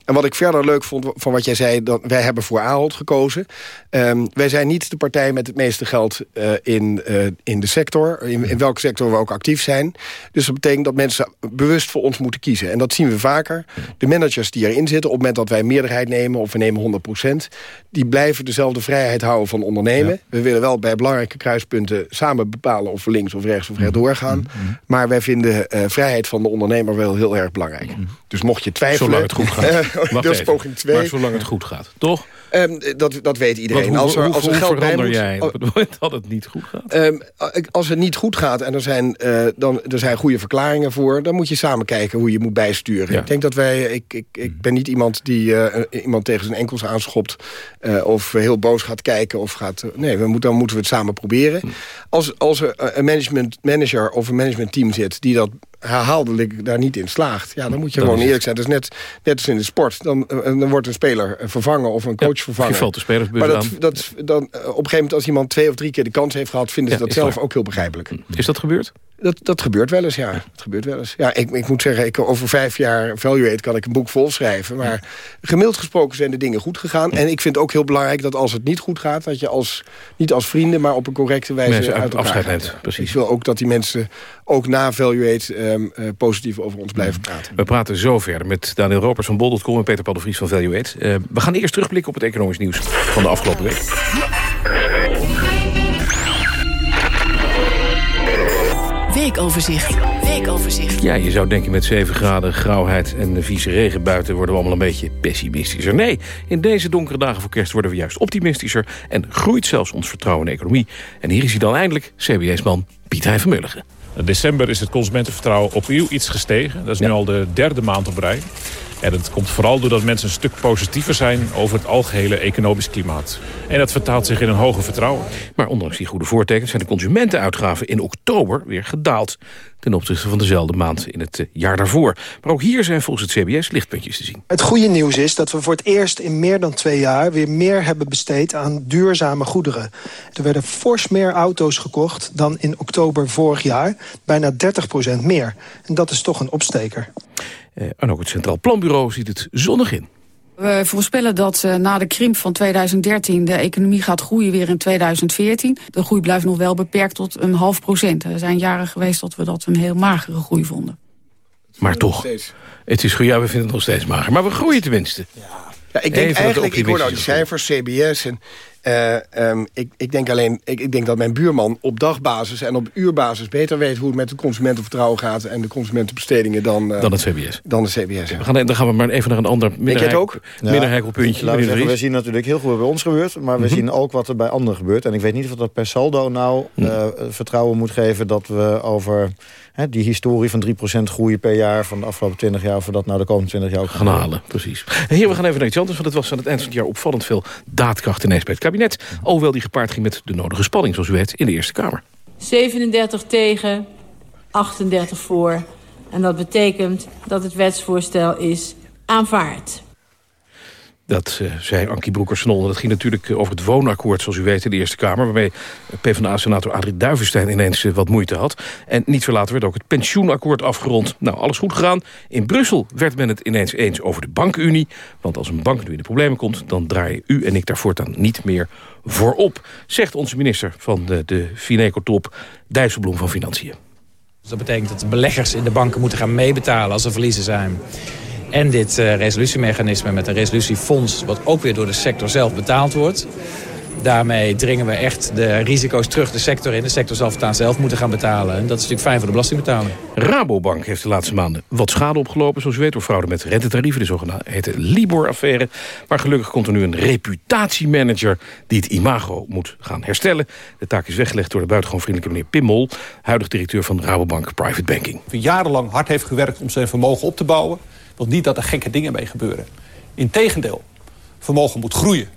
En wat ik verder leuk vond van wat jij zei, dat wij hebben voor Ahold gekozen. Um, wij zijn niet de partij met het meeste geld uh, in, uh, in de sector. In, in welke sector we ook actief zijn. Dus dat betekent dat mensen bewust bewust voor ons moeten kiezen. En dat zien we vaker. De managers die erin zitten, op het moment dat wij meerderheid nemen... of we nemen 100% die blijven dezelfde vrijheid houden van ondernemen. We willen wel bij belangrijke kruispunten samen bepalen... of we links of rechts of rechtdoor gaan. Mm-hmm. Maar wij vinden uh, vrijheid van de ondernemer wel heel erg belangrijk. Dus mocht je twijfelen... Zolang het goed gaat. dat is poging 2. Maar zolang het goed gaat, toch? Um, dat, dat weet iedereen. hoe, als er, als er geld bij moet, jij moment dat het niet goed gaat? Um, als het niet goed gaat en er zijn, uh, dan, er zijn goede verklaringen voor... dan moet je samen kijken hoe je moet bijsturen. Ik denk dat wij... Ik, ik, ik ben niet iemand die uh, iemand tegen zijn enkels aanschopt... Uh, of heel boos gaat kijken. Of gaat, nee, we moet, dan moeten we het samen proberen. Hm. Als, als er een management manager of een managementteam zit... die dat herhaaldelijk daar niet in slaagt... ja, dan moet je gewoon eerlijk zijn. Dat is net, net als in de sport. Dan, eh, dan wordt een speler vervangen of een coach vervangen. Je valt de spelersbus maar dat, dat, dan, eh, op een gegeven moment als iemand twee of drie keer de kans heeft gehad... vinden ze dat zelf ook heel begrijpelijk. Is dat gebeurd? Dat, dat gebeurt wel eens, ja. Dat gebeurt wel eens. Ja, ik, ik moet zeggen, ik, over vijf jaar Valuate kan ik een boek vol schrijven. Maar gemiddeld gesproken zijn de dingen goed gegaan. En ik vind ook heel belangrijk dat als het niet goed gaat... dat je als, niet als vrienden, maar op een correcte wijze mensen uit elkaar afscheid neemt. Precies. Ik wil ook dat die mensen ook na Valuate um, uh, positief over ons blijven praten. We praten zo verder met Daniel Ropers van Bol.com en Peter Paul de Vries van Valuate. Uh, we gaan eerst terugblikken op het economisch nieuws van de afgelopen week. Weekoverzicht. Weekoverzicht. Ja, je zou denken met 7 graden, grauwheid en vieze regen buiten... worden we allemaal een beetje pessimistischer. Nee, in deze donkere dagen voor kerst worden we juist optimistischer... en groeit zelfs ons vertrouwen in de economie. En hier is hij dan eindelijk, CBS-man Piet Hein. In december is het consumentenvertrouwen opnieuw iets gestegen. Dat is nu al de derde maand op rij. En dat komt vooral doordat mensen een stuk positiever zijn over het algehele economisch klimaat. En dat vertaalt zich in een hoger vertrouwen. Maar ondanks die goede voortekens zijn de consumentenuitgaven in oktober weer gedaald. Ten opzichte van dezelfde maand in het eh, jaar daarvoor. Maar ook hier zijn volgens het CBS lichtpuntjes te zien. Het goede nieuws is dat we voor het eerst in meer dan twee jaar... weer meer hebben besteed aan duurzame goederen. Er werden fors meer auto's gekocht dan in oktober vorig jaar. Bijna 30% meer. En dat is toch een opsteker. Eh, en ook het Centraal Planbureau ziet het zonnig in. We voorspellen dat uh, na de krimp van 2013 de economie gaat groeien weer in 2014. De groei blijft nog wel beperkt tot een half procent. Er zijn jaren geweest dat we dat een heel magere groei vonden. Maar toch, het is, ja, we vinden het nog steeds mager. Maar we groeien tenminste. Ja. Ja, ik denk eigenlijk, ik hoor nou die cijfers, CBS... en uh, um, ik, ik, denk alleen, ik, ik, denk dat mijn buurman op dagbasis en op uurbasis beter weet hoe het met het consumentenvertrouwen gaat en de consumentenbestedingen dan, uh, dan het CBS. Dan de CBS. Ja. We gaan, dan gaan we maar even naar een ander minder, ook? minder puntje. Laten we, zeggen, we zien natuurlijk heel goed wat bij ons gebeurt, maar we mhm. zien ook wat er bij anderen gebeurt. En ik weet niet of dat per saldo nou uh, vertrouwen moet geven dat we over hè, die historie van 3% groei per jaar van de afgelopen 20 jaar... of we dat nou de komende 20 jaar ook gaan halen. Precies. Hier, we gaan even naar iets anders, want het was aan het eind van het jaar opvallend veel daadkracht ineens bij het kabinet. Alhoewel die gepaard ging met de nodige spanning, zoals u weet, in de Eerste Kamer. 37 tegen, 38 voor. En dat betekent dat het wetsvoorstel is aanvaard. Dat uh, zei Ankie Broekers-Snol. Dat ging natuurlijk eh, over het woonakkoord, zoals u weet, in de Eerste Kamer... waarmee PvdA-senator Adrie Duivenstein ineens uh, wat moeite had. En niet veel later werd ook het pensioenakkoord afgerond. Nou, alles goed gegaan. In Brussel werd men het ineens eens over de bankenunie. Want als een bank nu in de problemen komt... dan draaien u en ik daar voortaan niet meer voorop. Zegt onze minister van de, de Fineco-top, Dijsselbloem van Financiën. Dat betekent dat de beleggers in de banken moeten gaan meebetalen als er verliezen zijn. En dit uh, resolutiemechanisme met een resolutiefonds... wat ook weer door de sector zelf betaald wordt. Daarmee dringen we echt de risico's terug de sector in. De sector zal voortaan zelf moeten gaan betalen. En dat is natuurlijk fijn voor de belastingbetaler. Rabobank heeft de laatste maanden wat schade opgelopen... zoals u weet door fraude met rentetarieven, de zogeheten Libor-affaire. Maar gelukkig komt er nu een reputatiemanager... die het imago moet gaan herstellen. De taak is weggelegd door de buitengewoon vriendelijke meneer Pimmol... huidig directeur van Rabobank Private Banking. Die jarenlang hard heeft gewerkt om zijn vermogen op te bouwen wil niet dat er gekke dingen mee gebeuren. Integendeel, vermogen moet groeien.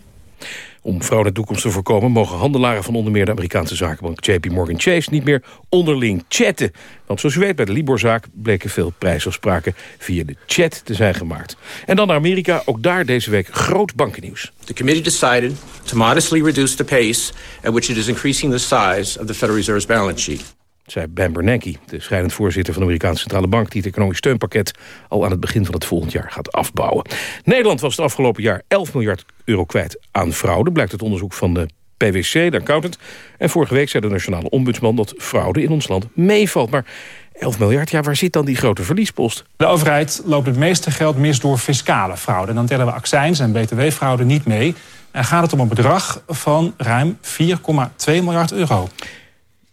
Om fraude in de toekomst te voorkomen... mogen handelaren van onder meer de Amerikaanse zakenbank JP Morgan Chase... niet meer onderling chatten. Want zoals u weet, bij de Libor-zaak bleken veel prijsafspraken... via de chat te zijn gemaakt. En dan naar Amerika, ook daar deze week groot bankennieuws. The committee decided to modestly reduce the pace... at which it is increasing the size of the Federal Reserve's balance sheet zei Ben Bernanke, de scheidend voorzitter van de Amerikaanse Centrale Bank... die het economisch steunpakket al aan het begin van het volgend jaar gaat afbouwen. Nederland was het afgelopen jaar 11 miljard euro kwijt aan fraude... blijkt het onderzoek van de PwC, de accountant. En vorige week zei de nationale ombudsman dat fraude in ons land meevalt. Maar 11 miljard, ja, waar zit dan die grote verliespost? De overheid loopt het meeste geld mis door fiscale fraude. En dan tellen we accijns en btw-fraude niet mee. En gaat het om een bedrag van ruim 4,2 miljard euro.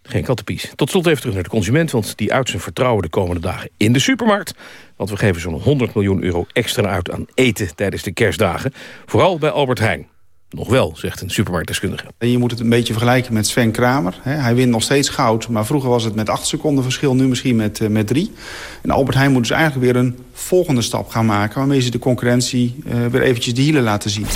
Geen kattenpies. Tot slot even terug naar de consument, want die uit zijn vertrouwen de komende dagen in de supermarkt. Want we geven zo'n 100 miljoen euro extra uit aan eten tijdens de kerstdagen. Vooral bij Albert Heijn. Nog wel, zegt een supermarktdeskundige. Je moet het een beetje vergelijken met Sven Kramer. Hij wint nog steeds goud, maar vroeger was het met 8 seconden verschil... nu misschien met, eh, met 3. En Albert Heijn moet dus eigenlijk weer een volgende stap gaan maken... waarmee ze de concurrentie uh, weer eventjes de hielen laten zien.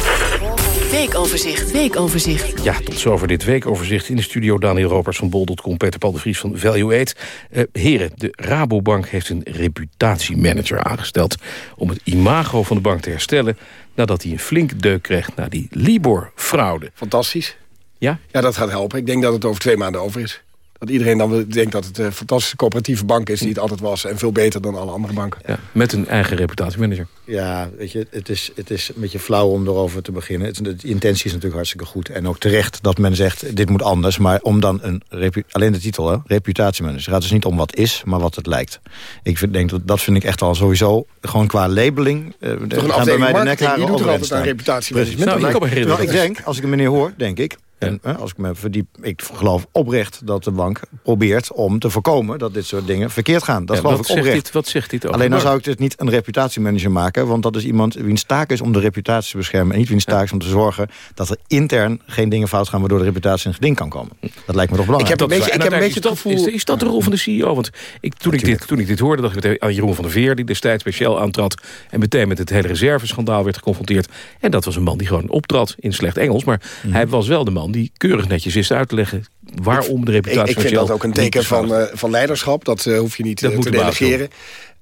Weekoverzicht, weekoverzicht. Ja, tot zover dit weekoverzicht. In de studio Daniel Ropers van Bol.com, Peter Paul de Vries van Value Aid. Uh, heren, de Rabobank heeft een reputatiemanager aangesteld... om het imago van de bank te herstellen... nadat hij een flink deuk kreeg naar die Libor-fraude. Fantastisch. Ja? Ja, dat gaat helpen. Ik denk dat het over twee maanden over is dat iedereen dan denkt dat het een fantastische coöperatieve bank is... die het altijd was en veel beter dan alle andere banken. Ja, met een eigen reputatiemanager. Ja, weet je, het is, het is een beetje flauw om erover te beginnen. Het, de intentie is natuurlijk hartstikke goed. En ook terecht dat men zegt, dit moet anders. Maar om dan een, alleen de titel, hè, reputatiemanager. Het gaat dus niet om wat is, maar wat het lijkt. Ik vind, denk dat, dat vind ik echt al sowieso, gewoon qua labeling... Uh, Toch een afdeling bij mij de nek die doet er altijd aan reputatiemanager. Nou, ik, ik denk, als ik een meneer hoor, denk ik... En als ik me verdiep, ik geloof oprecht dat de bank probeert om te voorkomen dat dit soort dingen verkeerd gaan. Dat geloof ik oprecht. Dit, wat zegt dit over? Alleen dan zou ik dus niet een reputatiemanager maken, want dat is iemand wiens taak is om de reputatie te beschermen en niet wiens taak is om te zorgen dat er intern geen dingen fout gaan waardoor de reputatie in geding kan komen. Dat lijkt me toch belangrijk. Ik heb een beetje, ik heb een beetje het gevoel... Is, is, dat de rol van de CEO? Want ik, toen, ik dit, toen ik dit hoorde, dacht ik aan Jeroen van der Veer, die destijds speciaal aantrad en meteen met het hele reserveschandaal werd geconfronteerd. En dat was een man die gewoon optrad in slecht Engels, maar mhm. hij was wel de man die keurig netjes is uit te leggen waarom de reputatie ik, ik vind dat ook een teken van, uh, van leiderschap. Dat uh, hoef je niet dat uh, te delegeren.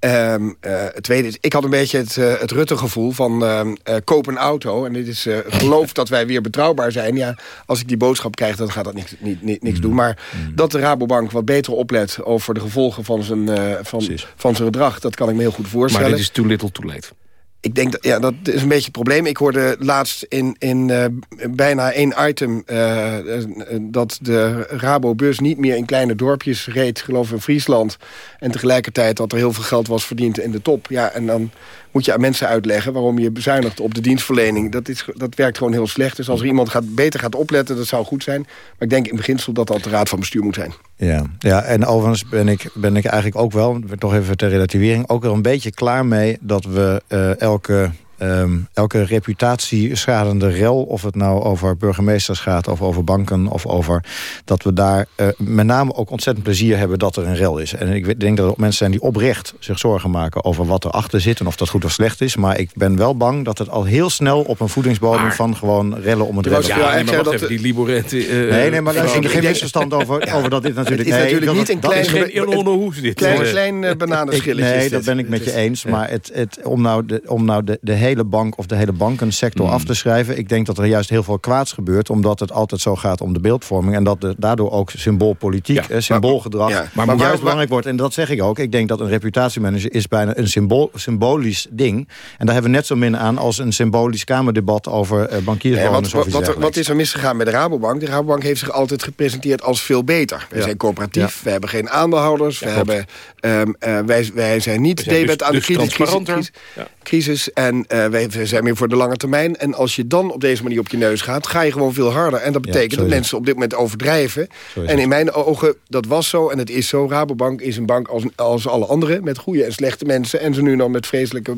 Um, het tweede is, ik had een beetje het, het Rutte-gevoel van ehm, koop een auto. En dit is geloof dat wij weer betrouwbaar zijn. Ja, als ik die boodschap krijg, dan gaat dat niks, niet, niet, niks mm. doen. Maar mm. dat de Rabobank wat beter oplet over de gevolgen van zijn, van, van zijn gedrag... dat kan ik me heel goed voorstellen. Maar dit is too little too late ik denk dat ja, dat is een beetje het probleem. Ik hoorde laatst in, in uh, bijna één item uh, dat de Rabobus niet meer in kleine dorpjes reed, geloof ik in Friesland. En tegelijkertijd dat er heel veel geld was verdiend in de top. Ja, en dan moet je aan mensen uitleggen waarom je bezuinigt op de dienstverlening. Dat, is, dat werkt gewoon heel slecht. Dus als er iemand gaat, beter gaat opletten, dat zou goed zijn. Maar ik denk in beginsel dat dat de raad van bestuur moet zijn. Ja, ja en overigens ben ik, ben ik eigenlijk ook wel, toch even ter relativering... ook er een beetje klaar mee dat we uh, elke Um, elke reputatieschadende rel, of het nou over burgemeesters gaat... of over banken, of over dat we daar uh, met name ook ontzettend plezier hebben... dat er een rel is. En ik denk dat er mensen zijn die oprecht zich zorgen maken... over wat erachter zit en of dat goed of slecht is. Maar ik ben wel bang dat het al heel snel op een voedingsbodem... van gewoon rellen om het rellen. Ja, ja, maar dat die Liborette... Uh, nee, nee, maar daar is geen misverstand over, over dat dit natuurlijk... Het is natuurlijk niet een klein, geen dit. Klein, klein uh, bananenschilletje. Nee, dat ben ik met je eens. Maar het, het, om nou de, om nou de, de hele hele bank of de hele bankensector hmm. af te schrijven. Ik denk dat er juist heel veel kwaads gebeurt... omdat het altijd zo gaat om de beeldvorming... en dat de, daardoor ook symboolpolitiek, ja, symboolgedrag... Maar, maar, maar, juist belangrijk wordt. En dat zeg ik ook. Ik denk dat een reputatiemanager is bijna een symbool, symbolisch ding. En daar hebben we net zo min aan als een symbolisch kamerdebat... over uh, bankiersbonus wat, wat, wat, is er misgegaan met de Rabobank? De Rabobank heeft zich altijd gepresenteerd als veel beter. We zijn coöperatief, we hebben geen aandeelhouders... we hebben, um, uh, wij, wij zijn niet debet dus, aan de dus crisis, crisis, crisis en uh, wij zijn meer voor de lange termijn. En als je dan op deze manier op je neus gaat, ga je gewoon veel harder. En dat betekent dat mensen op dit moment overdrijven. En in mijn ogen, dat was zo en het is zo. Rabobank is een bank als, als alle andere, met goede en slechte mensen. En ze nu dan met vreselijke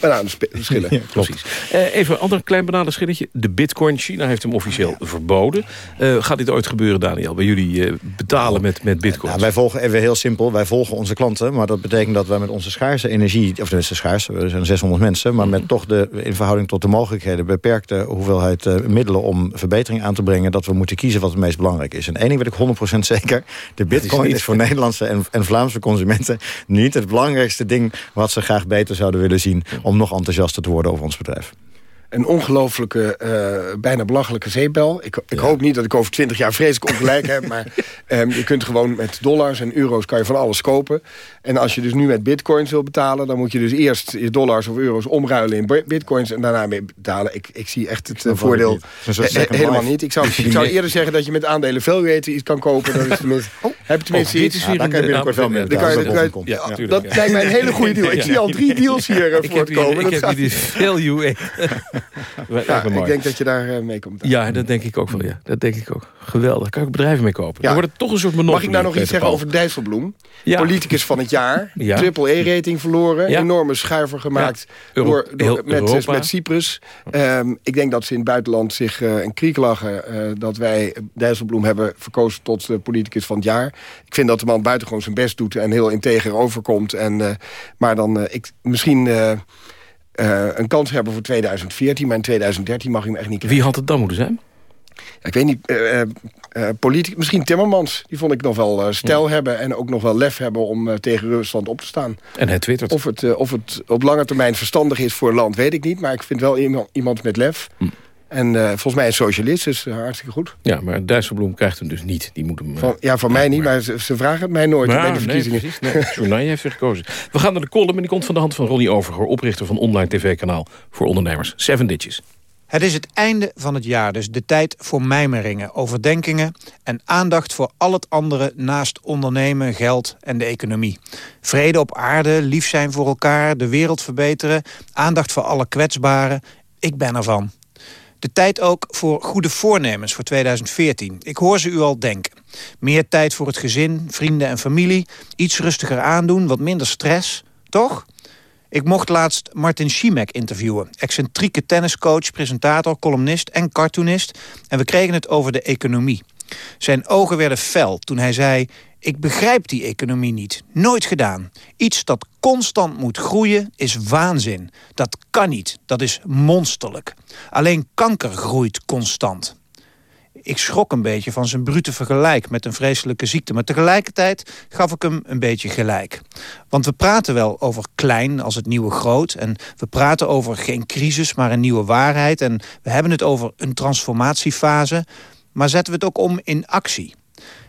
bananenschillen. Ja, precies. Uh, even een ander klein bananenschilletje. De bitcoin, China heeft hem officieel verboden. Uh, gaat dit ooit gebeuren, Daniel? Bij jullie uh, betalen met, met bitcoin? Nou, wij volgen even heel simpel, wij volgen onze klanten. Maar dat betekent dat wij met onze schaarse energie, of tenminste schaars, we zijn 600 mensen, maar met toch de, in verhouding tot de mogelijkheden... beperkte hoeveelheid uh, middelen om verbetering aan te brengen... dat we moeten kiezen wat het meest belangrijk is. En één ding weet ik 100% zeker. De bitcoin is, is, voor Nederlandse en, en, Vlaamse consumenten... niet het belangrijkste ding wat ze graag beter zouden willen zien... om nog enthousiaster te worden over ons bedrijf. Een ongelooflijke, uh, bijna belachelijke zeepbel. Ik, ik hoop niet dat ik over twintig jaar vreselijk ongelijk heb... maar um, je kunt gewoon met dollars en euro's kan je van alles kopen. En als je dus nu met bitcoins wil betalen... dan moet je dus eerst je dollars of euro's omruilen in bitcoins... en daarna mee betalen. Ik, ik zie echt het uh, voordeel helemaal niet. Ik zou, ik zou eerder zeggen dat je met aandelen veel iets kan kopen. Dan is tenminste, oh, heb je tenminste oh, iets. Ja, kan je binnenkort wel mee betalen. Dat lijkt mij een hele goede deal. Ik zie al drie deals hier voortkomen. Ik heb die value ja, ik denk dat je daar uh, mee komt. Ja, dat denk ik ook wel. Ja. Dat denk ik ook. Geweldig. Daar kan ik bedrijven mee kopen. Ja. Dan wordt het toch een soort monopolie. Mag ik nou nog iets zeggen over Dijsselbloem? Ja. Politicus van het jaar. Ja. Triple E-rating verloren. Enorme schuiver gemaakt door, door met, met Cyprus. Um, ik denk dat ze in het buitenland zich uh, een kriek lachen... Uh, dat wij Dijsselbloem hebben verkozen tot uh, politicus van het jaar. Ik vind dat de man buitengewoon zijn best doet... en heel integer overkomt. En, maar dan, ik, misschien uh, een kans hebben voor 2014. Maar in 2013 mag ik hem echt niet krijgen. Wie had het dan moeten zijn? Ik weet niet, uh, uh, politiek, misschien Timmermans. Die vond ik nog wel stijl hebben en ook nog wel lef hebben om tegen Rusland op te staan. En hij twittert. Of het, of het op lange termijn verstandig is voor een land, weet ik niet. Maar ik vind wel iemand, iemand met lef. Hm. En uh, volgens mij een socialist, dus uh, hartstikke goed. Ja, maar Dijsselbloem krijgt hem dus niet. Die moet hem, uh, van, ja, van mij niet, maar ze, ze, vragen het mij nooit maar, bij de verkiezingen. Nee, nee, heeft zich gekozen. We gaan naar de column en die komt van de hand van Ronnie Overgoor... oprichter van online tv-kanaal voor ondernemers. Seven Ditches. Het is het einde van het jaar, dus de tijd voor mijmeringen, overdenkingen... en aandacht voor al het andere naast ondernemen, geld en de economie. Vrede op aarde, lief zijn voor elkaar, de wereld verbeteren... aandacht voor alle kwetsbaren. Ik ben ervan. De tijd ook voor goede voornemens voor 2014. Ik hoor ze u al denken. Meer tijd voor het gezin, vrienden en familie. Iets rustiger aandoen, wat minder stress. Toch? Ik mocht laatst Martin Schimek interviewen. Excentrieke tenniscoach, presentator, columnist en cartoonist. En we kregen het over de economie. Zijn ogen werden fel toen hij zei... Ik begrijp die economie niet. Nooit gedaan. Iets dat constant moet groeien is waanzin. Dat kan niet. Dat is monsterlijk. Alleen kanker groeit constant. Ik schrok een beetje van zijn brute vergelijk met een vreselijke ziekte. Maar tegelijkertijd gaf ik hem een beetje gelijk. Want we praten wel over klein als het nieuwe groot. En we praten over geen crisis, maar een nieuwe waarheid. En we hebben het over een transformatiefase. Maar zetten we het ook om in actie.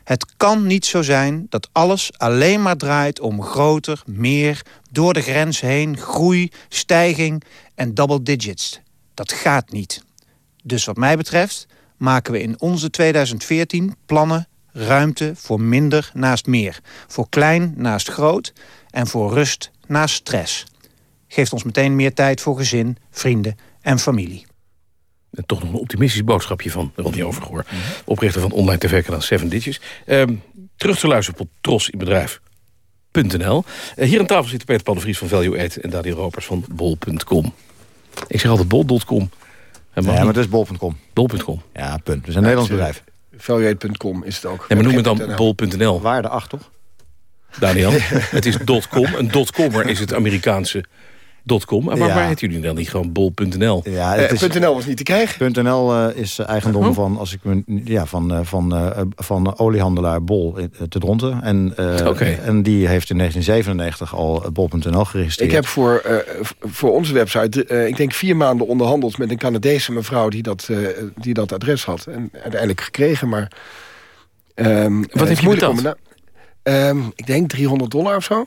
Het kan niet zo zijn dat alles alleen maar draait om groter, meer, door de grens heen, groei, stijging en double digits. Dat gaat niet. Dus wat mij betreft maken we in onze 2014 plannen ruimte voor minder naast meer. Voor klein naast groot en voor rust naast stress. Geeft ons meteen meer tijd voor gezin, vrienden en familie. En toch nog een optimistisch boodschapje van Ronnie Overgoor. Mhm. Oprichter van online tv-kanaal Seven Ditches. Um, terug te luisteren op Tros in bedrijf.nl. Uh, hier aan tafel zitten Peter Paul de Vries van Value Aid... en Daniel Ropers van bol.com. Ik zeg altijd bol.com. Ja, maar het is bol.com. Bol.com. Ja, punt. We zijn een Nederlands bedrijf. Valueaid.com is het ook. En we noemen het dan bol.nl. Waarde 8, toch? Daniel, het is .com. Een .commer is het Amerikaanse .com. Maar ja. waar heet jullie dan niet gewoon bol.nl? Ja, is, .nl was niet te krijgen. .nl uh, is eigendom oh. van, als ik me, ja, van, uh, van, uh, van oliehandelaar Bol te Dronten. En, okay. en die heeft in 1997 al bol.nl geregistreerd. Ik heb voor, voor onze website, ik denk vier maanden onderhandeld... met een Canadese mevrouw die dat, die dat adres had. En uiteindelijk gekregen, maar... Um, Wat heeft je betaald? Um, ik denk 300 dollar of zo.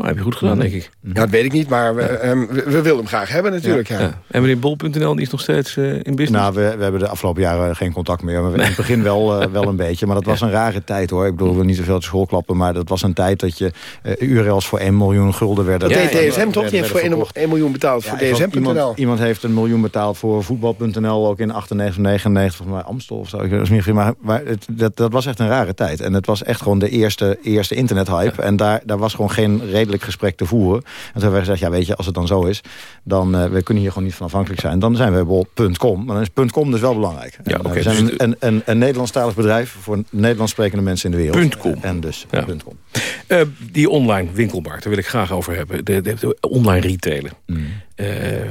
Nou, heb je goed gedaan, denk ik. Ja, dat weet ik niet, maar we, ja. um, we, we, willen hem graag hebben natuurlijk. Ja. ja. En meneer Bol.nl is nog steeds uh, in business? Nou, we, we, hebben de afgelopen jaren geen contact meer. Maar in het begin wel, uh, wel een beetje. Maar dat was een rare tijd hoor. Ik bedoel, we niet zoveel te schoolklappen. Maar dat was een tijd dat je uh, URL's voor 1 miljoen gulden werden. Dat deed DSM toch? Die heeft voor 1, 1 miljoen betaald voor DSM.nl. Iemand, iemand, heeft een miljoen betaald voor voetbal.nl. Ook in 98, 99, volgens mij Amstel of zo. Ik maar, maar het, dat, dat was echt een rare tijd. En het was echt gewoon de eerste, eerste internethype. En daar, daar was gewoon geen redelijk gesprek te voeren. En toen hebben we gezegd, ja weet je, als het dan zo is... dan uh, we kunnen hier gewoon niet van afhankelijk zijn. Dan zijn we bol.com. Maar dan is .com dus wel belangrijk. Ja, en, uh, we zijn dus een, een, een, een Nederlandstalig bedrijf... voor Nederlands sprekende mensen in de wereld. .com. En dus ja. .com. Uh, die online winkelmarkt, daar wil ik graag over hebben. De, de, de online retailen. Mm.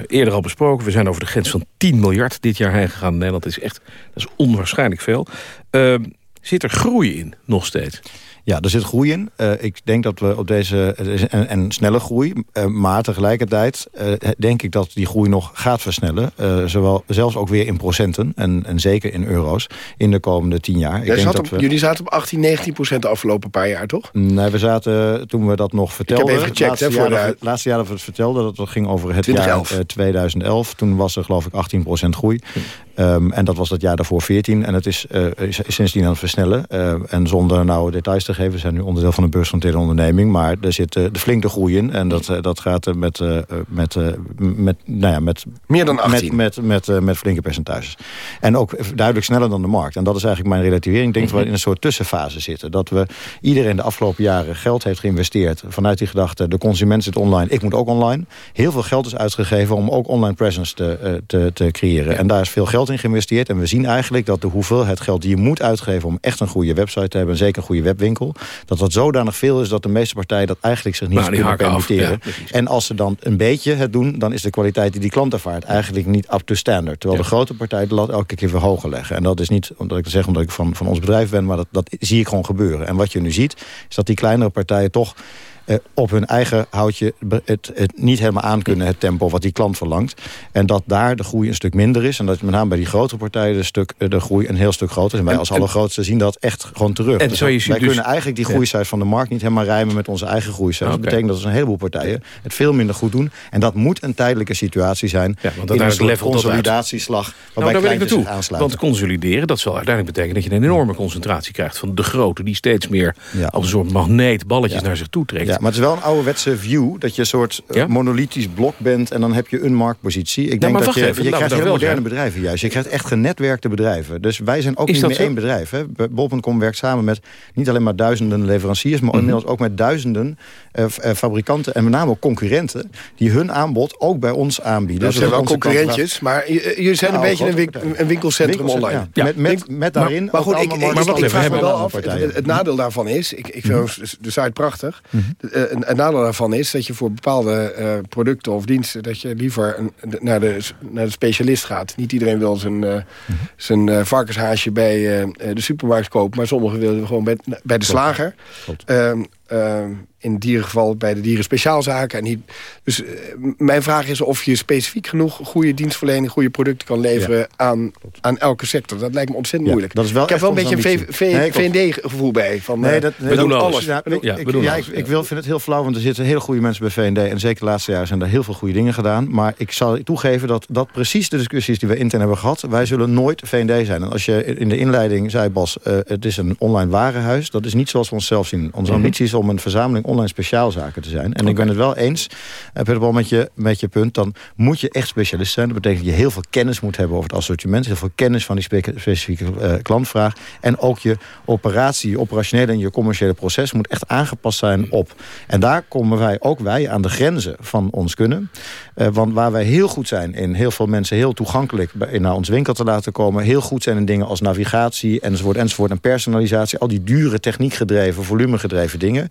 eerder al besproken, we zijn over de grens van 10 miljard dit jaar heen gegaan. Nederland is echt, dat is onwaarschijnlijk veel. zit er groei in, nog steeds? Ja, er zit groei in. Uh, ik denk dat we op deze... En, en snelle groei. Uh, maar tegelijkertijd uh, denk ik dat die groei nog gaat versnellen. zowel, zelfs ook weer in procenten. En, en zeker in euro's. In de komende tien jaar. Ik denk dat op, we... Jullie zaten op 18, 19 procent de afgelopen paar jaar, toch? Nee, we zaten toen we dat nog vertelden... Ik heb even gecheckt, hè, jaar, de... laatste jaar dat we het vertelden... dat ging over het 2011. jaar 2011. Toen was er geloof ik 18 procent groei. Hm. Um, en dat was het jaar daarvoor 14. En het is, uh, is, sindsdien aan het versnellen. Uh, en zonder nou details te geven, we zijn nu onderdeel van een beursgenoteerde onderneming. Maar er zit uh, de flinke groei in. En dat, dat gaat met, met, met, nou ja, met... Meer dan 18. Met, met, met, met flinke percentages. En ook duidelijk sneller dan de markt. En dat is eigenlijk mijn relativering. Ik denk dat we in een soort tussenfase zitten. Dat we iedereen de afgelopen jaren geld heeft geïnvesteerd. Vanuit die gedachte, de consument zit online. Ik moet ook online. Heel veel geld is uitgegeven om ook online presence te, te, te creëren. En daar is veel geld in geïnvesteerd. En we zien eigenlijk dat de hoeveelheid geld die je moet uitgeven... om echt een goede website te hebben, en zeker een goede webwinkel... dat dat zodanig veel is dat de meeste partijen dat eigenlijk zich niet nou, kunnen permitteren. Ja, en als ze dan een beetje het doen, dan is de kwaliteit die die klant ervaart... eigenlijk niet up to standard. Terwijl ja. de grote partijen de lat elke keer weer hoger leggen. En dat is niet omdat ik zeg omdat ik van, van ons bedrijf ben... maar dat, dat zie ik gewoon gebeuren. En wat je nu ziet, is dat die kleinere partijen toch uh, op hun eigen houtje het, het niet helemaal aan kunnen, het tempo wat die klant verlangt. En dat daar de groei een stuk minder is. En dat met name bij die grotere partijen de, stuk, de groei een heel stuk groter is. En wij als allergrootste zien dat echt gewoon terug. En dus wij dus, kunnen eigenlijk die groeicijfers van de markt niet helemaal rijmen met onze eigen groeicijfers. Okay. Dat betekent dat er een heleboel partijen het veel minder goed doen. En dat moet een tijdelijke situatie zijn. Ja, want in een soort consolidatieslag waarbij nou, kleintjes zich aansluiten. Want consolideren, dat zal uiteindelijk betekenen dat je een enorme concentratie krijgt van de grote. Die steeds meer ja. als een soort magneet balletjes ja. naar zich toe trekt. Ja, maar het is wel een ouderwetse view. Dat je een soort ja? monolithisch blok bent en dan heb je een marktpositie. Ik denk dat je, even, je krijgt hele moderne bedrijven juist. Je krijgt echt genetwerkte bedrijven. Dus wij zijn ook Is niet meer zo? één bedrijf. Bol.com werkt samen met niet alleen maar duizenden leveranciers... maar mm -hmm. inmiddels ook met duizenden fabrikanten en met name ook concurrenten... die hun aanbod ook bij ons aanbieden. Dat dus zijn wel concurrentjes, maar jullie zijn een nou, beetje een, win een winkelcentrum online. Ja. Met, met, met daarin maar, maar goed, ik, ik, maar wat ik vraag me wel af. Het, het nadeel daarvan is, ik, ik vind de site prachtig. Een nadeel daarvan is dat je voor bepaalde uh, producten of diensten... dat je liever een, naar, de, naar de specialist gaat. Niet iedereen wil zijn, uh, zijn uh, varkenshaasje bij de supermarkt kopen... maar sommigen willen gewoon bij, bij de slager. Ehm, ehm, in dierengeval bij de dieren speciaalzaken. En niet, dus uh, mijn vraag is of je specifiek genoeg goede dienstverlening, goede producten kan leveren ja. aan, aan elke sector. Dat lijkt me ontzettend ja, moeilijk. Dat is wel ik heb wel een beetje een nee, VND-gevoel bij. Van, nee, dat, we doen alles. Ja, ik, ik, ja, ik, ik wil, vind het heel flauw, want er zitten hele goede mensen bij VND. En zeker de laatste jaren zijn er heel veel goede dingen gedaan. Maar ik zal toegeven dat dat precies de discussies die we intern hebben gehad. Wij zullen nooit VND zijn. En als je in de inleiding zei, Bas, uh, het is een online warenhuis. Dat is niet zoals we onszelf zien. Onze mm -hmm. ambitie is om een verzameling online speciaalzaken te zijn. En okay. ik ben het wel eens, uh, Peter met je, met je punt... dan moet je echt specialist zijn. Dat betekent dat je heel veel kennis moet hebben over het assortiment... heel veel kennis van die spe specifieke uh, klantvraag. En ook je operatie, je operationele en je commerciële proces... moet echt aangepast zijn op. En daar komen wij, ook wij, aan de grenzen van ons kunnen. Uh, want waar wij heel goed zijn in heel veel mensen... heel toegankelijk naar ons winkel te laten komen... heel goed zijn in dingen als navigatie enzovoort, enzovoort... en personalisatie, al die dure techniekgedreven, volumegedreven dingen...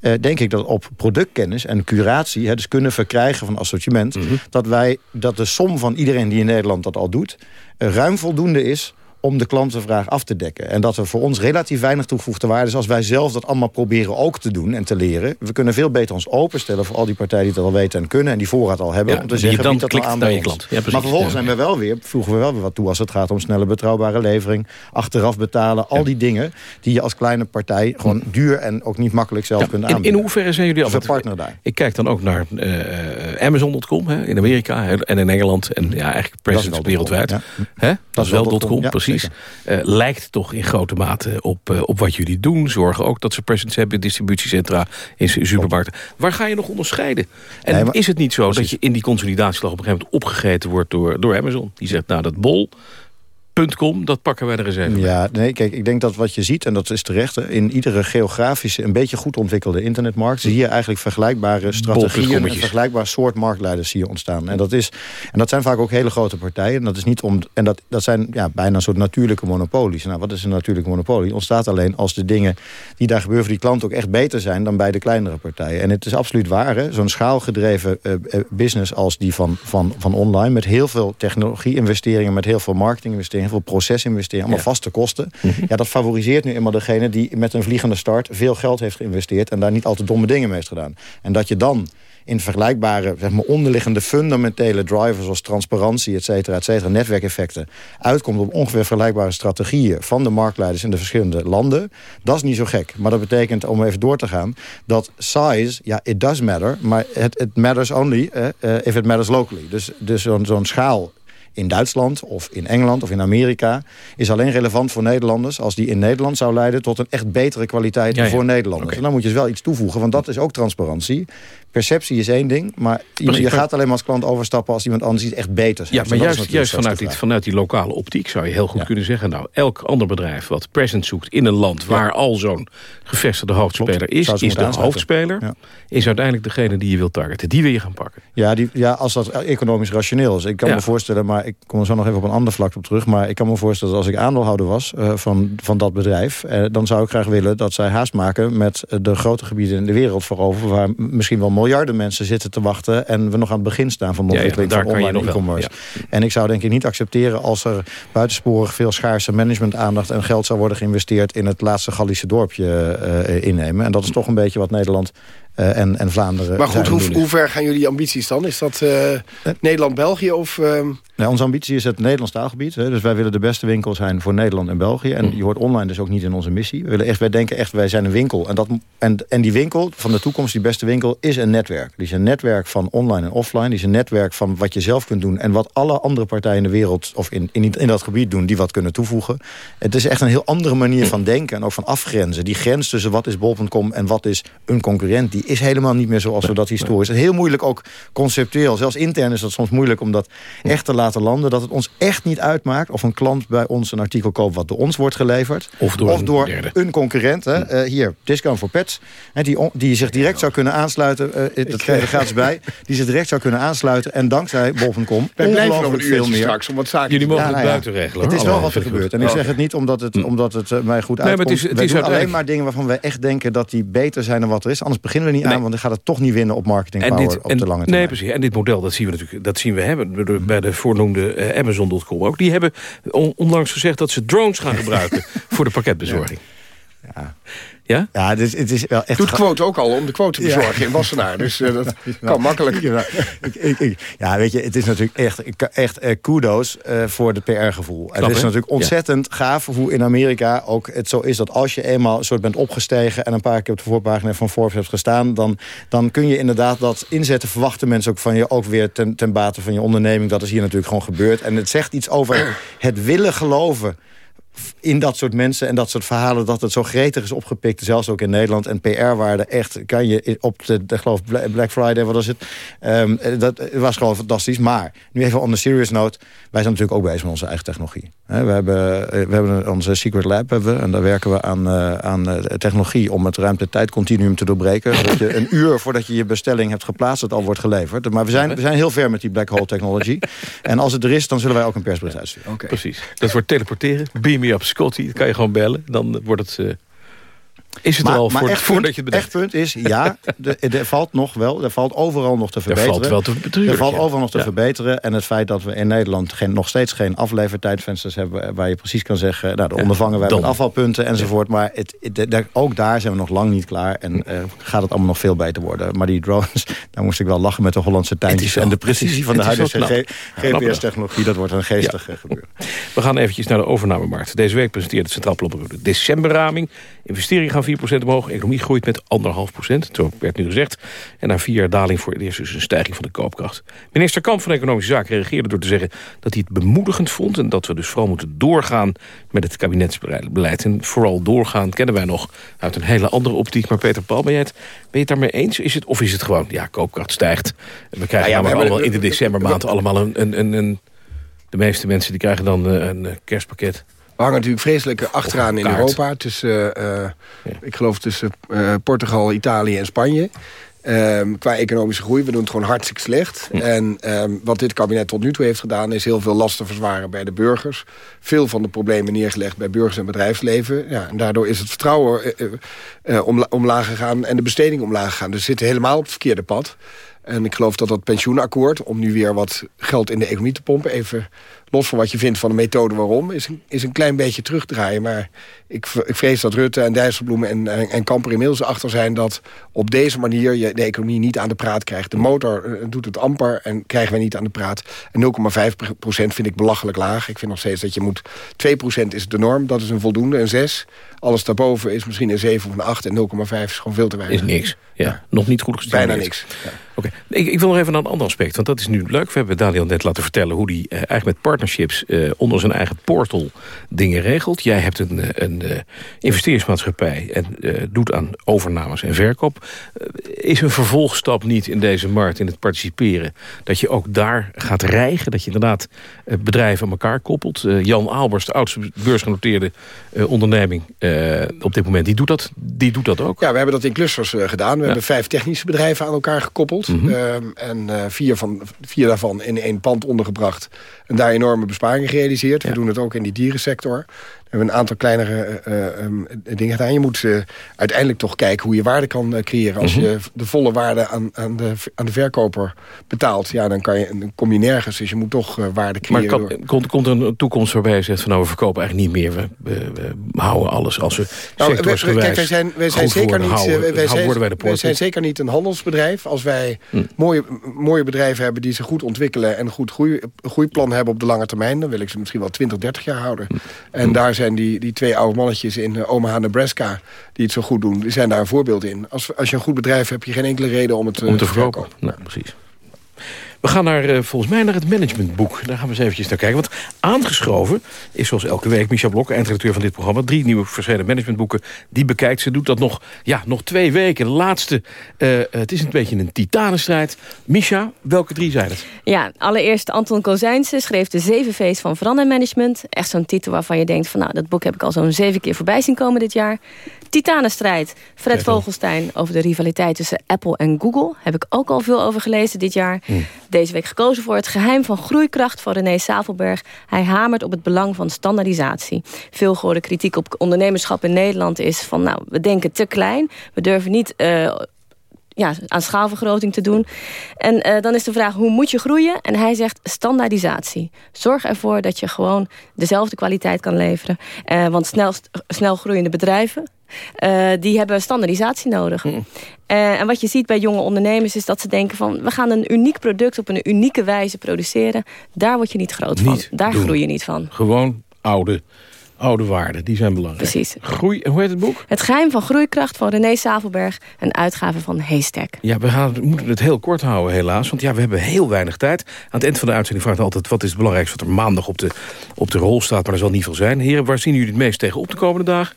Uh, denk ik dat op productkennis en curatie... Hè, dus kunnen verkrijgen van assortiment... Mm -hmm. dat, wij, dat de som van iedereen die in Nederland dat al doet... Uh, ruim voldoende is om de klantenvraag af te dekken. En dat er voor ons relatief weinig toegevoegde waarde is... als wij zelf dat allemaal proberen ook te doen en te leren. We kunnen veel beter ons openstellen voor al die partijen die het al weten en kunnen... en die voorraad al hebben, ja, om te zeggen, dan dat aan naar je klant. Ja, maar vervolgens zijn we wel weer, voegen we wel weer wat toe... als het gaat om snelle, betrouwbare levering, achteraf betalen... al die dingen die je als kleine partij gewoon duur en ook niet makkelijk zelf kunt aanbieden. In, in hoeverre zijn jullie altijd... partner daar? Ik kijk dan ook naar uh, Amazon.com in Amerika en in Engeland... en ja, eigenlijk presence wereldwijd. Dat is wel.com, precies lijkt toch in grote mate op, uh, op wat jullie doen. Zorgen ook dat ze presence hebben in distributiecentra, in supermarkten. Waar ga je nog onderscheiden? En nee, maar, is het niet zo precies. dat je in die consolidatieslag op een gegeven moment opgegeten wordt door, door Amazon? Die zegt, nou dat bol, Com, dat pakken wij er eens even Ja, nee, kijk, ik denk dat wat je ziet, en dat is terecht... in iedere geografische, een beetje goed ontwikkelde internetmarkt... zie je eigenlijk vergelijkbare strategieën... en vergelijkbaar soort marktleiders hier ontstaan. En dat, is, en dat zijn vaak ook hele grote partijen. En dat, is niet om, en dat, dat zijn ja, bijna een soort natuurlijke monopolies. Nou, wat is een natuurlijke monopolie? ontstaat alleen als de dingen die daar gebeuren... voor die klant ook echt beter zijn dan bij de kleinere partijen. En het is absoluut waar, zo'n schaalgedreven uh, business als die van, van, van online... met heel veel technologie-investeringen, met heel veel marketing-investeringen heel veel procesinvesteringen, allemaal vaste kosten. Mhm. Ja, dat favoriseert nu eenmaal degene die met een vliegende start veel geld heeft geïnvesteerd en daar niet al te domme dingen mee heeft gedaan. En dat je dan in vergelijkbare zeg maar, onderliggende fundamentele drivers... zoals transparantie, et cetera, et cetera, netwerkeffecten... uitkomt op ongeveer vergelijkbare strategieën... van de marktleiders in de verschillende landen. Dat is niet zo gek. Maar dat betekent, om even door te gaan... dat size, ja, it does matter... maar it, it matters only uh, if it matters locally. Dus, dus zo'n zo'n schaal in Duitsland of in Engeland of in Amerika... is alleen relevant voor Nederlanders als die in Nederland zou leiden... tot een echt betere kwaliteit voor Nederlanders. En dan moet je dus wel iets toevoegen, want dat is ook transparantie. Perceptie is één ding, maar je, je gaat alleen maar als klant overstappen... als iemand anders iets echt beter Ja, maar. juist, juist vanuit, die, vanuit die lokale optiek zou je heel goed kunnen zeggen... nou, elk ander bedrijf wat present zoekt in een land... waar al zo'n gevestigde hoofdspeler is... is de hoofdspeler, is uiteindelijk degene die je wilt targeten. Die wil je gaan pakken. Ja, die, ja als dat economisch rationeel is. Ik kan me voorstellen, maar ik kom er zo nog even op een ander vlak op terug... maar ik kan me voorstellen dat als ik aandeelhouder was uh, van, van dat bedrijf... Uh, dan zou ik graag willen dat zij haast maken met de grote gebieden in de wereld voorover... waar misschien wel miljarden mensen zitten te wachten... en we nog aan het begin staan van de ontwikkeling ja, van online e-commerce. En ik zou denk ik niet accepteren als er buitensporig veel schaarse managementaandacht... en geld zou worden geïnvesteerd in het laatste Gallische dorpje uh, innemen. En dat is toch een beetje wat Nederland uh, en, en Vlaanderen. Maar goed, hoe, hoe, ver gaan jullie ambities dan? Is dat uh, Nederland-België of... Nee, onze ambitie is het Nederlands taalgebied. Hè. Dus wij willen de beste winkel zijn voor Nederland en België. En je hoort online dus ook niet in onze missie. We willen echt, wij denken echt, wij zijn een winkel. En, dat, en, en die winkel van de toekomst, die beste winkel, is een netwerk. Die is een netwerk van online en offline. Die is een netwerk van wat je zelf kunt doen. En wat alle andere partijen in de wereld, of in, in, in dat gebied doen, die wat kunnen toevoegen. Het is echt een heel andere manier van denken en ook van afgrenzen. Die grens tussen wat is bol.com en wat is een concurrent, die is helemaal niet meer zoals we dat historisch. En heel moeilijk ook conceptueel. Zelfs intern is dat soms moeilijk om dat echt te laten landen. Dat het ons echt niet uitmaakt of een klant bij ons een artikel koopt... wat door ons wordt geleverd. Of door, een, concurrent. Hè. Uh, hier, Discount for Pets. Hè, die, die zich direct zou kunnen aansluiten. Uh, dat krijg je gratis bij. Die zich direct zou kunnen aansluiten. En dankzij bol.com ongelooflijk veel meer. Straks om wat zaken Jullie mogen ja, nou ja, het buiten regelen. Het is wel wat er gebeurt. En ik zeg het niet omdat het, hm. omdat het uh, mij goed uitkomt. Nee, maar het is, het is alleen maar dingen waarvan wij echt denken... dat die beter zijn dan wat er is. Anders beginnen we niet aan, want dan gaat het toch niet winnen op marketing power dit, op de lange termijn. Nee, precies. En dit model, dat zien we natuurlijk, dat zien we hebben bij de voornoemde uh, Amazon.com ook. Die hebben onlangs gezegd dat ze drones gaan gebruiken voor de pakketbezorging. Ja. Ja? Ja, het is, het is wel echt... Doet quote ook al om de quote te bezorgen in Wassenaar. Dus uh, dat kan makkelijk. Ja, ik, ik, ja, weet je, het is natuurlijk echt, echt uh, kudo's uh, voor het PR-gevoel. Het is natuurlijk ontzettend ja. gaaf hoe in Amerika ook het zo is... dat als je eenmaal een soort bent opgestegen... en een paar keer op de voorpagina van Forbes hebt gestaan... dan, dan kun je inderdaad dat inzetten. Verwachten mensen ook van je ook weer ten, ten bate van je onderneming. Dat is hier natuurlijk gewoon gebeurd. En het zegt iets over het willen geloven in dat soort mensen en dat soort verhalen... dat het zo gretig is opgepikt, zelfs ook in Nederland. En PR-waarde echt, kan je op de, de geloof Black Friday, wat is het? Um, dat was gewoon fantastisch. Maar, nu even on the serious note... wij zijn natuurlijk ook bezig met onze eigen technologie. we, hebben, we hebben onze Secret Lab, hebben we, en daar werken we aan, uh, aan technologie... om het ruimte-tijdcontinuum te doorbreken. dat je een uur voordat je je bestelling hebt geplaatst... het al wordt geleverd. Maar we zijn, we zijn heel ver met die black hole technology. en als het er is, dan zullen wij ook een persbericht uitsturen. Okay. Precies. Dat wordt teleporteren, beam me up Scotty, kan je gewoon bellen. Dan wordt het... Is het maar, er al voor, echt voordat je het Echt punt is, ja, er valt nog wel, er valt overal nog te verbeteren. Er valt, wel te, er valt overal nog te ja. verbeteren. En het feit dat we in Nederland geen, nog steeds geen aflevertijdvensters hebben... waar je precies kan zeggen, nou, de ja, ondervangen wij met afvalpunten enzovoort. Maar het, het, ook daar zijn we nog lang niet klaar. En uh, gaat het allemaal nog veel beter worden. Maar die drones, daar moest ik wel lachen met de Hollandse tuintjes. En de precisie van de huidige GPS-technologie, dat wordt een geestig gebeuren. We gaan eventjes naar de overnamemarkt. Deze week presenteert het Centraal Planbureau de decemberraming. Investeringen gaan 4% omhoog. Economie groeit met 1,5%. Zo werd nu gezegd. En na vier jaar daling voor het eerst dus een stijging van de koopkracht. Minister Kamp van Economische Zaken reageerde door te zeggen... dat hij het bemoedigend vond en dat we dus vooral moeten doorgaan... met het kabinetsbeleid. En vooral doorgaan kennen wij nog uit een hele andere optiek. Maar Peter Paul, ben je het, ben je het daarmee eens? Is het, of is het gewoon, ja, koopkracht stijgt. We krijgen ja, allemaal in de decembermaand allemaal een, een, een, een... De meeste mensen die krijgen dan een kerstpakket. We hangen natuurlijk vreselijk achteraan in Europa. Tussen, uh, ik geloof tussen uh, Portugal, Italië en Spanje. Um, qua economische groei. We doen het gewoon hartstikke slecht. En um, wat dit kabinet tot nu toe heeft gedaan... is heel veel lasten verzwaren bij de burgers. Veel van de problemen neergelegd bij burgers en bedrijfsleven. Ja, en daardoor is het vertrouwen uh, uh, omla omlaag gegaan... en de besteding omlaag gegaan. Dus we zitten helemaal op het verkeerde pad. En ik geloof dat dat pensioenakkoord... om nu weer wat geld in de economie te pompen... even los van wat je vindt van de methode waarom... is een, is een klein beetje terugdraaien. Maar ik, ik vrees dat Rutte en Dijsselbloem en, en, Kamper inmiddels achter zijn... dat op deze manier je de economie niet aan de praat krijgt. De motor eh, doet het amper en krijgen we niet aan de praat. En 0,5% vind ik belachelijk laag. Ik vind nog steeds dat je moet... 2% is de norm, dat is een voldoende, een 6. Alles daarboven is misschien een 7 of een 8 en 0,5 is gewoon veel te weinig. Is niks, ja. Nog niet goed gestimuleerd. Bijna niks. Ja. Oké, ik, ik, wil nog even naar een ander aspect, want dat is nu leuk. We hebben Daniel net laten vertellen hoe hij uh, eigenlijk met partnerships... Uh, onder zijn eigen portal dingen regelt. Jij hebt een, een uh, investeringsmaatschappij en doet aan overnames en verkoop. is een vervolgstap niet in deze markt, in het participeren... dat je ook daar gaat rijgen, dat je inderdaad bedrijven aan elkaar koppelt? Jan Albers, de oudste beursgenoteerde onderneming op dit moment, die doet, dat, die doet dat ook. Ja, we hebben dat in clusters gedaan. We ja. hebben vijf technische bedrijven aan elkaar gekoppeld. Mm -hmm. en uh, vier, van, vier daarvan in één pand ondergebracht. En daar enorme besparingen gerealiseerd. Ja. We doen het ook in die dierensector hebben een aantal kleinere uh, um, dingen gedaan. Je moet uh, uiteindelijk toch kijken hoe je waarde kan uh, creëren. Als mm -hmm. je de volle waarde aan, aan, de, aan de verkoper betaalt... Ja, dan, kan je, dan kom je nergens. Dus je moet toch waarde creëren. Maar kan, komt, komt er een toekomst waarbij je zegt... van nou, we verkopen eigenlijk niet meer. We, we, we houden alles als we nou, Kijk, wij zijn, wij zijn zeker niet... Houden, wij, zijn, wij, wij zijn zeker niet een handelsbedrijf. Als wij hm. mooie, mooie bedrijven hebben die zich goed ontwikkelen... en een goed groei, groeiplan hebben op de lange termijn... dan wil ik ze misschien wel 20, 30 jaar houden. Hm. En daar zijn die, die twee oude mannetjes in uh, Omaha, Nebraska... die het zo goed doen, die zijn daar een voorbeeld in. Als, als je een goed bedrijf hebt, heb je geen enkele reden om het uh, om te verkopen. Nou, precies. We gaan naar, uh, volgens mij naar het managementboek. Daar gaan we eens eventjes naar kijken. Want aangeschoven is zoals elke week Michel Blok, eindredacteur van dit programma. Drie nieuwe verschillende managementboeken. Die bekijkt. Ze doet dat nog, ja, nog twee weken. De laatste, uh, het is een beetje een titanenstrijd. Misha, welke drie zijn het? Ja, allereerst Anton Kozijnse schreef de zeven V's van verandermanagement. Echt zo'n titel waarvan je denkt van nou, dat boek heb ik al zo'n zeven keer voorbij zien komen dit jaar. Titanenstrijd. Fred Vogelstein over de rivaliteit tussen Apple en Google. Heb ik ook al veel over gelezen dit jaar. Mm. Deze week gekozen voor het geheim van groeikracht van René Savelberg. Hij hamert op het belang van standaardisatie. Veel gehoorde kritiek op ondernemerschap in Nederland is van... nou, we denken te klein. We durven niet... Uh, ja, aan schaalvergroting te doen. En uh, dan is de vraag, hoe moet je groeien? En hij zegt standaardisatie. Zorg ervoor dat je gewoon dezelfde kwaliteit kan leveren. Uh, want snel, snel groeiende bedrijven... Uh, die hebben standaardisatie nodig. Mm. Uh, en wat je ziet bij jonge ondernemers is dat ze denken van... we gaan een uniek product op een unieke wijze produceren. Daar word je niet groot niet van. Daar doen. groei je niet van. Gewoon oude oude waarden, die zijn belangrijk. Precies. Groei, hoe heet het boek? Het geheim van groeikracht van René Savelberg. Een uitgave van Haystack. Ja, we, gaan, we moeten het heel kort houden helaas. Want ja, we hebben heel weinig tijd. Aan het eind van de uitzending vraagt altijd... wat is het belangrijkste wat er maandag op de, op de rol staat. Maar er zal niet veel zijn. Heren, waar zien jullie het meest tegen op de komende dagen?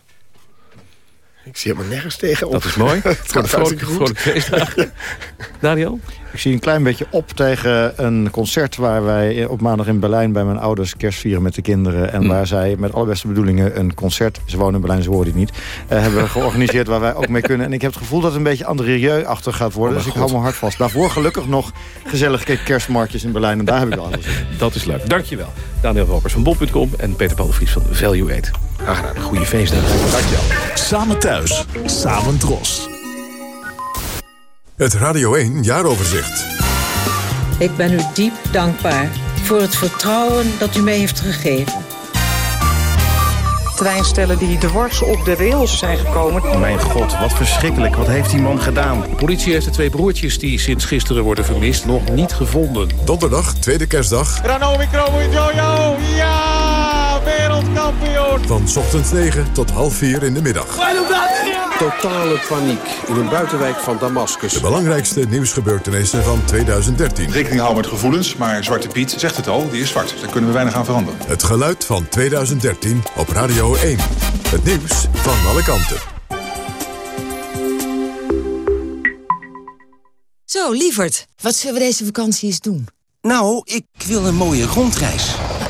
Ik zie helemaal nergens tegen op. Dat is mooi. Voor de vrolijke, vrolijke feestdagen. Daniel? Ik zie een klein beetje op tegen een concert... waar wij op maandag in Berlijn bij mijn ouders kerst vieren met de kinderen. En mm. waar zij met alle beste bedoelingen een concert... ze wonen in Berlijn, ze horen dit niet... Uh, hebben georganiseerd waar wij ook mee kunnen. En ik heb het gevoel dat het een beetje André-achter gaat worden. Oh dus ik hou mijn hart vast. Daarvoor gelukkig nog gezellige kerstmarktjes in Berlijn. En daar heb ik wel alles in. Dat is leuk. Dankjewel. Daniel Walkers van Bob.com en Peter Paul de Vries van Value 8. Graag gedaan. Goede feestdagen. Dankjewel. Samen thuis. Samen dros. Het Radio 1 jaaroverzicht. Ik ben u diep dankbaar voor het vertrouwen dat u mij heeft gegeven. Treinstellen die dwars op de rails zijn gekomen. Mijn god, wat verschrikkelijk. Wat heeft die man gedaan? De politie heeft de twee broertjes die sinds gisteren worden vermist nog niet gevonden. Donderdag, tweede kerstdag. Ranomi Jojo, ja! Wereldkampioen! Van ochtends 9 tot half 4 in de middag. Totale paniek in een buitenwijk van Damascus. De belangrijkste nieuwsgebeurtenissen van 2013. Rekening houden met gevoelens, maar Zwarte Piet zegt het al, die is zwart. Daar kunnen we weinig aan veranderen. Het geluid van 2013 op Radio 1. Het nieuws van alle kanten. Zo, lieverd, wat zullen we deze vakantie eens doen? Nou, ik wil een mooie rondreis.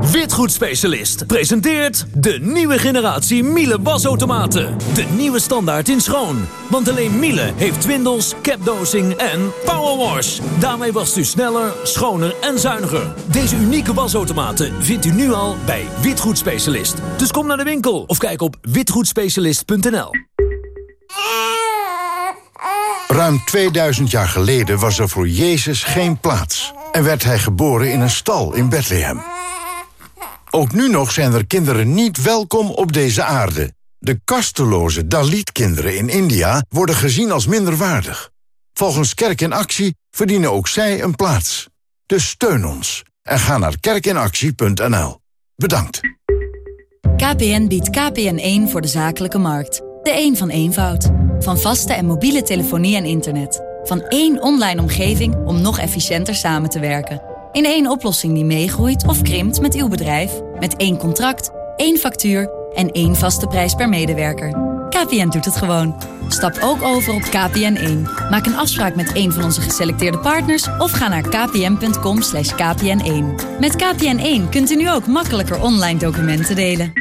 Witgoedspecialist presenteert de nieuwe generatie Miele wasautomaten. De nieuwe standaard in schoon. Want alleen Miele heeft twindels, capdosing en powerwash. Daarmee wast u sneller, schoner en zuiniger. Deze unieke wasautomaten vindt u nu al bij Witgoedspecialist. Dus kom naar de winkel of kijk op witgoedspecialist.nl. Ruim 2000 jaar geleden was er voor Jezus geen plaats. En werd hij geboren in een stal in Bethlehem. Ook nu nog zijn er kinderen niet welkom op deze aarde. De kasteloze Dalit-kinderen in India worden gezien als minderwaardig. Volgens Kerk in Actie verdienen ook zij een plaats. Dus steun ons en ga naar kerkinactie.nl. Bedankt. KPN biedt KPN1 voor de zakelijke markt. De een van eenvoud. Van vaste en mobiele telefonie en internet. Van één online omgeving om nog efficiënter samen te werken. In één oplossing die meegroeit of krimpt met uw bedrijf. Met één contract, één factuur en één vaste prijs per medewerker. KPN doet het gewoon. Stap ook over op KPN1. Maak een afspraak met een van onze geselecteerde partners... of ga naar kpn.com kpn1. Met KPN1 kunt u nu ook makkelijker online documenten delen.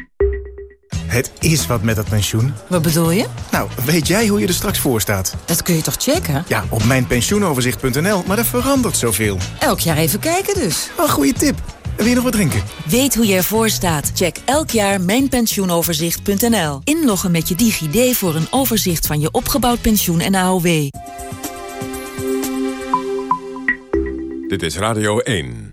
Het is wat met dat pensioen. Wat bedoel je? Nou, weet jij hoe je er straks voor staat? Dat kun je toch checken? Ja, op mijnpensioenoverzicht.nl, maar er verandert zoveel. Elk jaar even kijken dus. Een goede tip. Wil je nog wat drinken? Weet hoe je ervoor staat? Check elk jaar mijnpensioenoverzicht.nl. Inloggen met je DigiD voor een overzicht van je opgebouwd pensioen en AOW. Dit is Radio 1.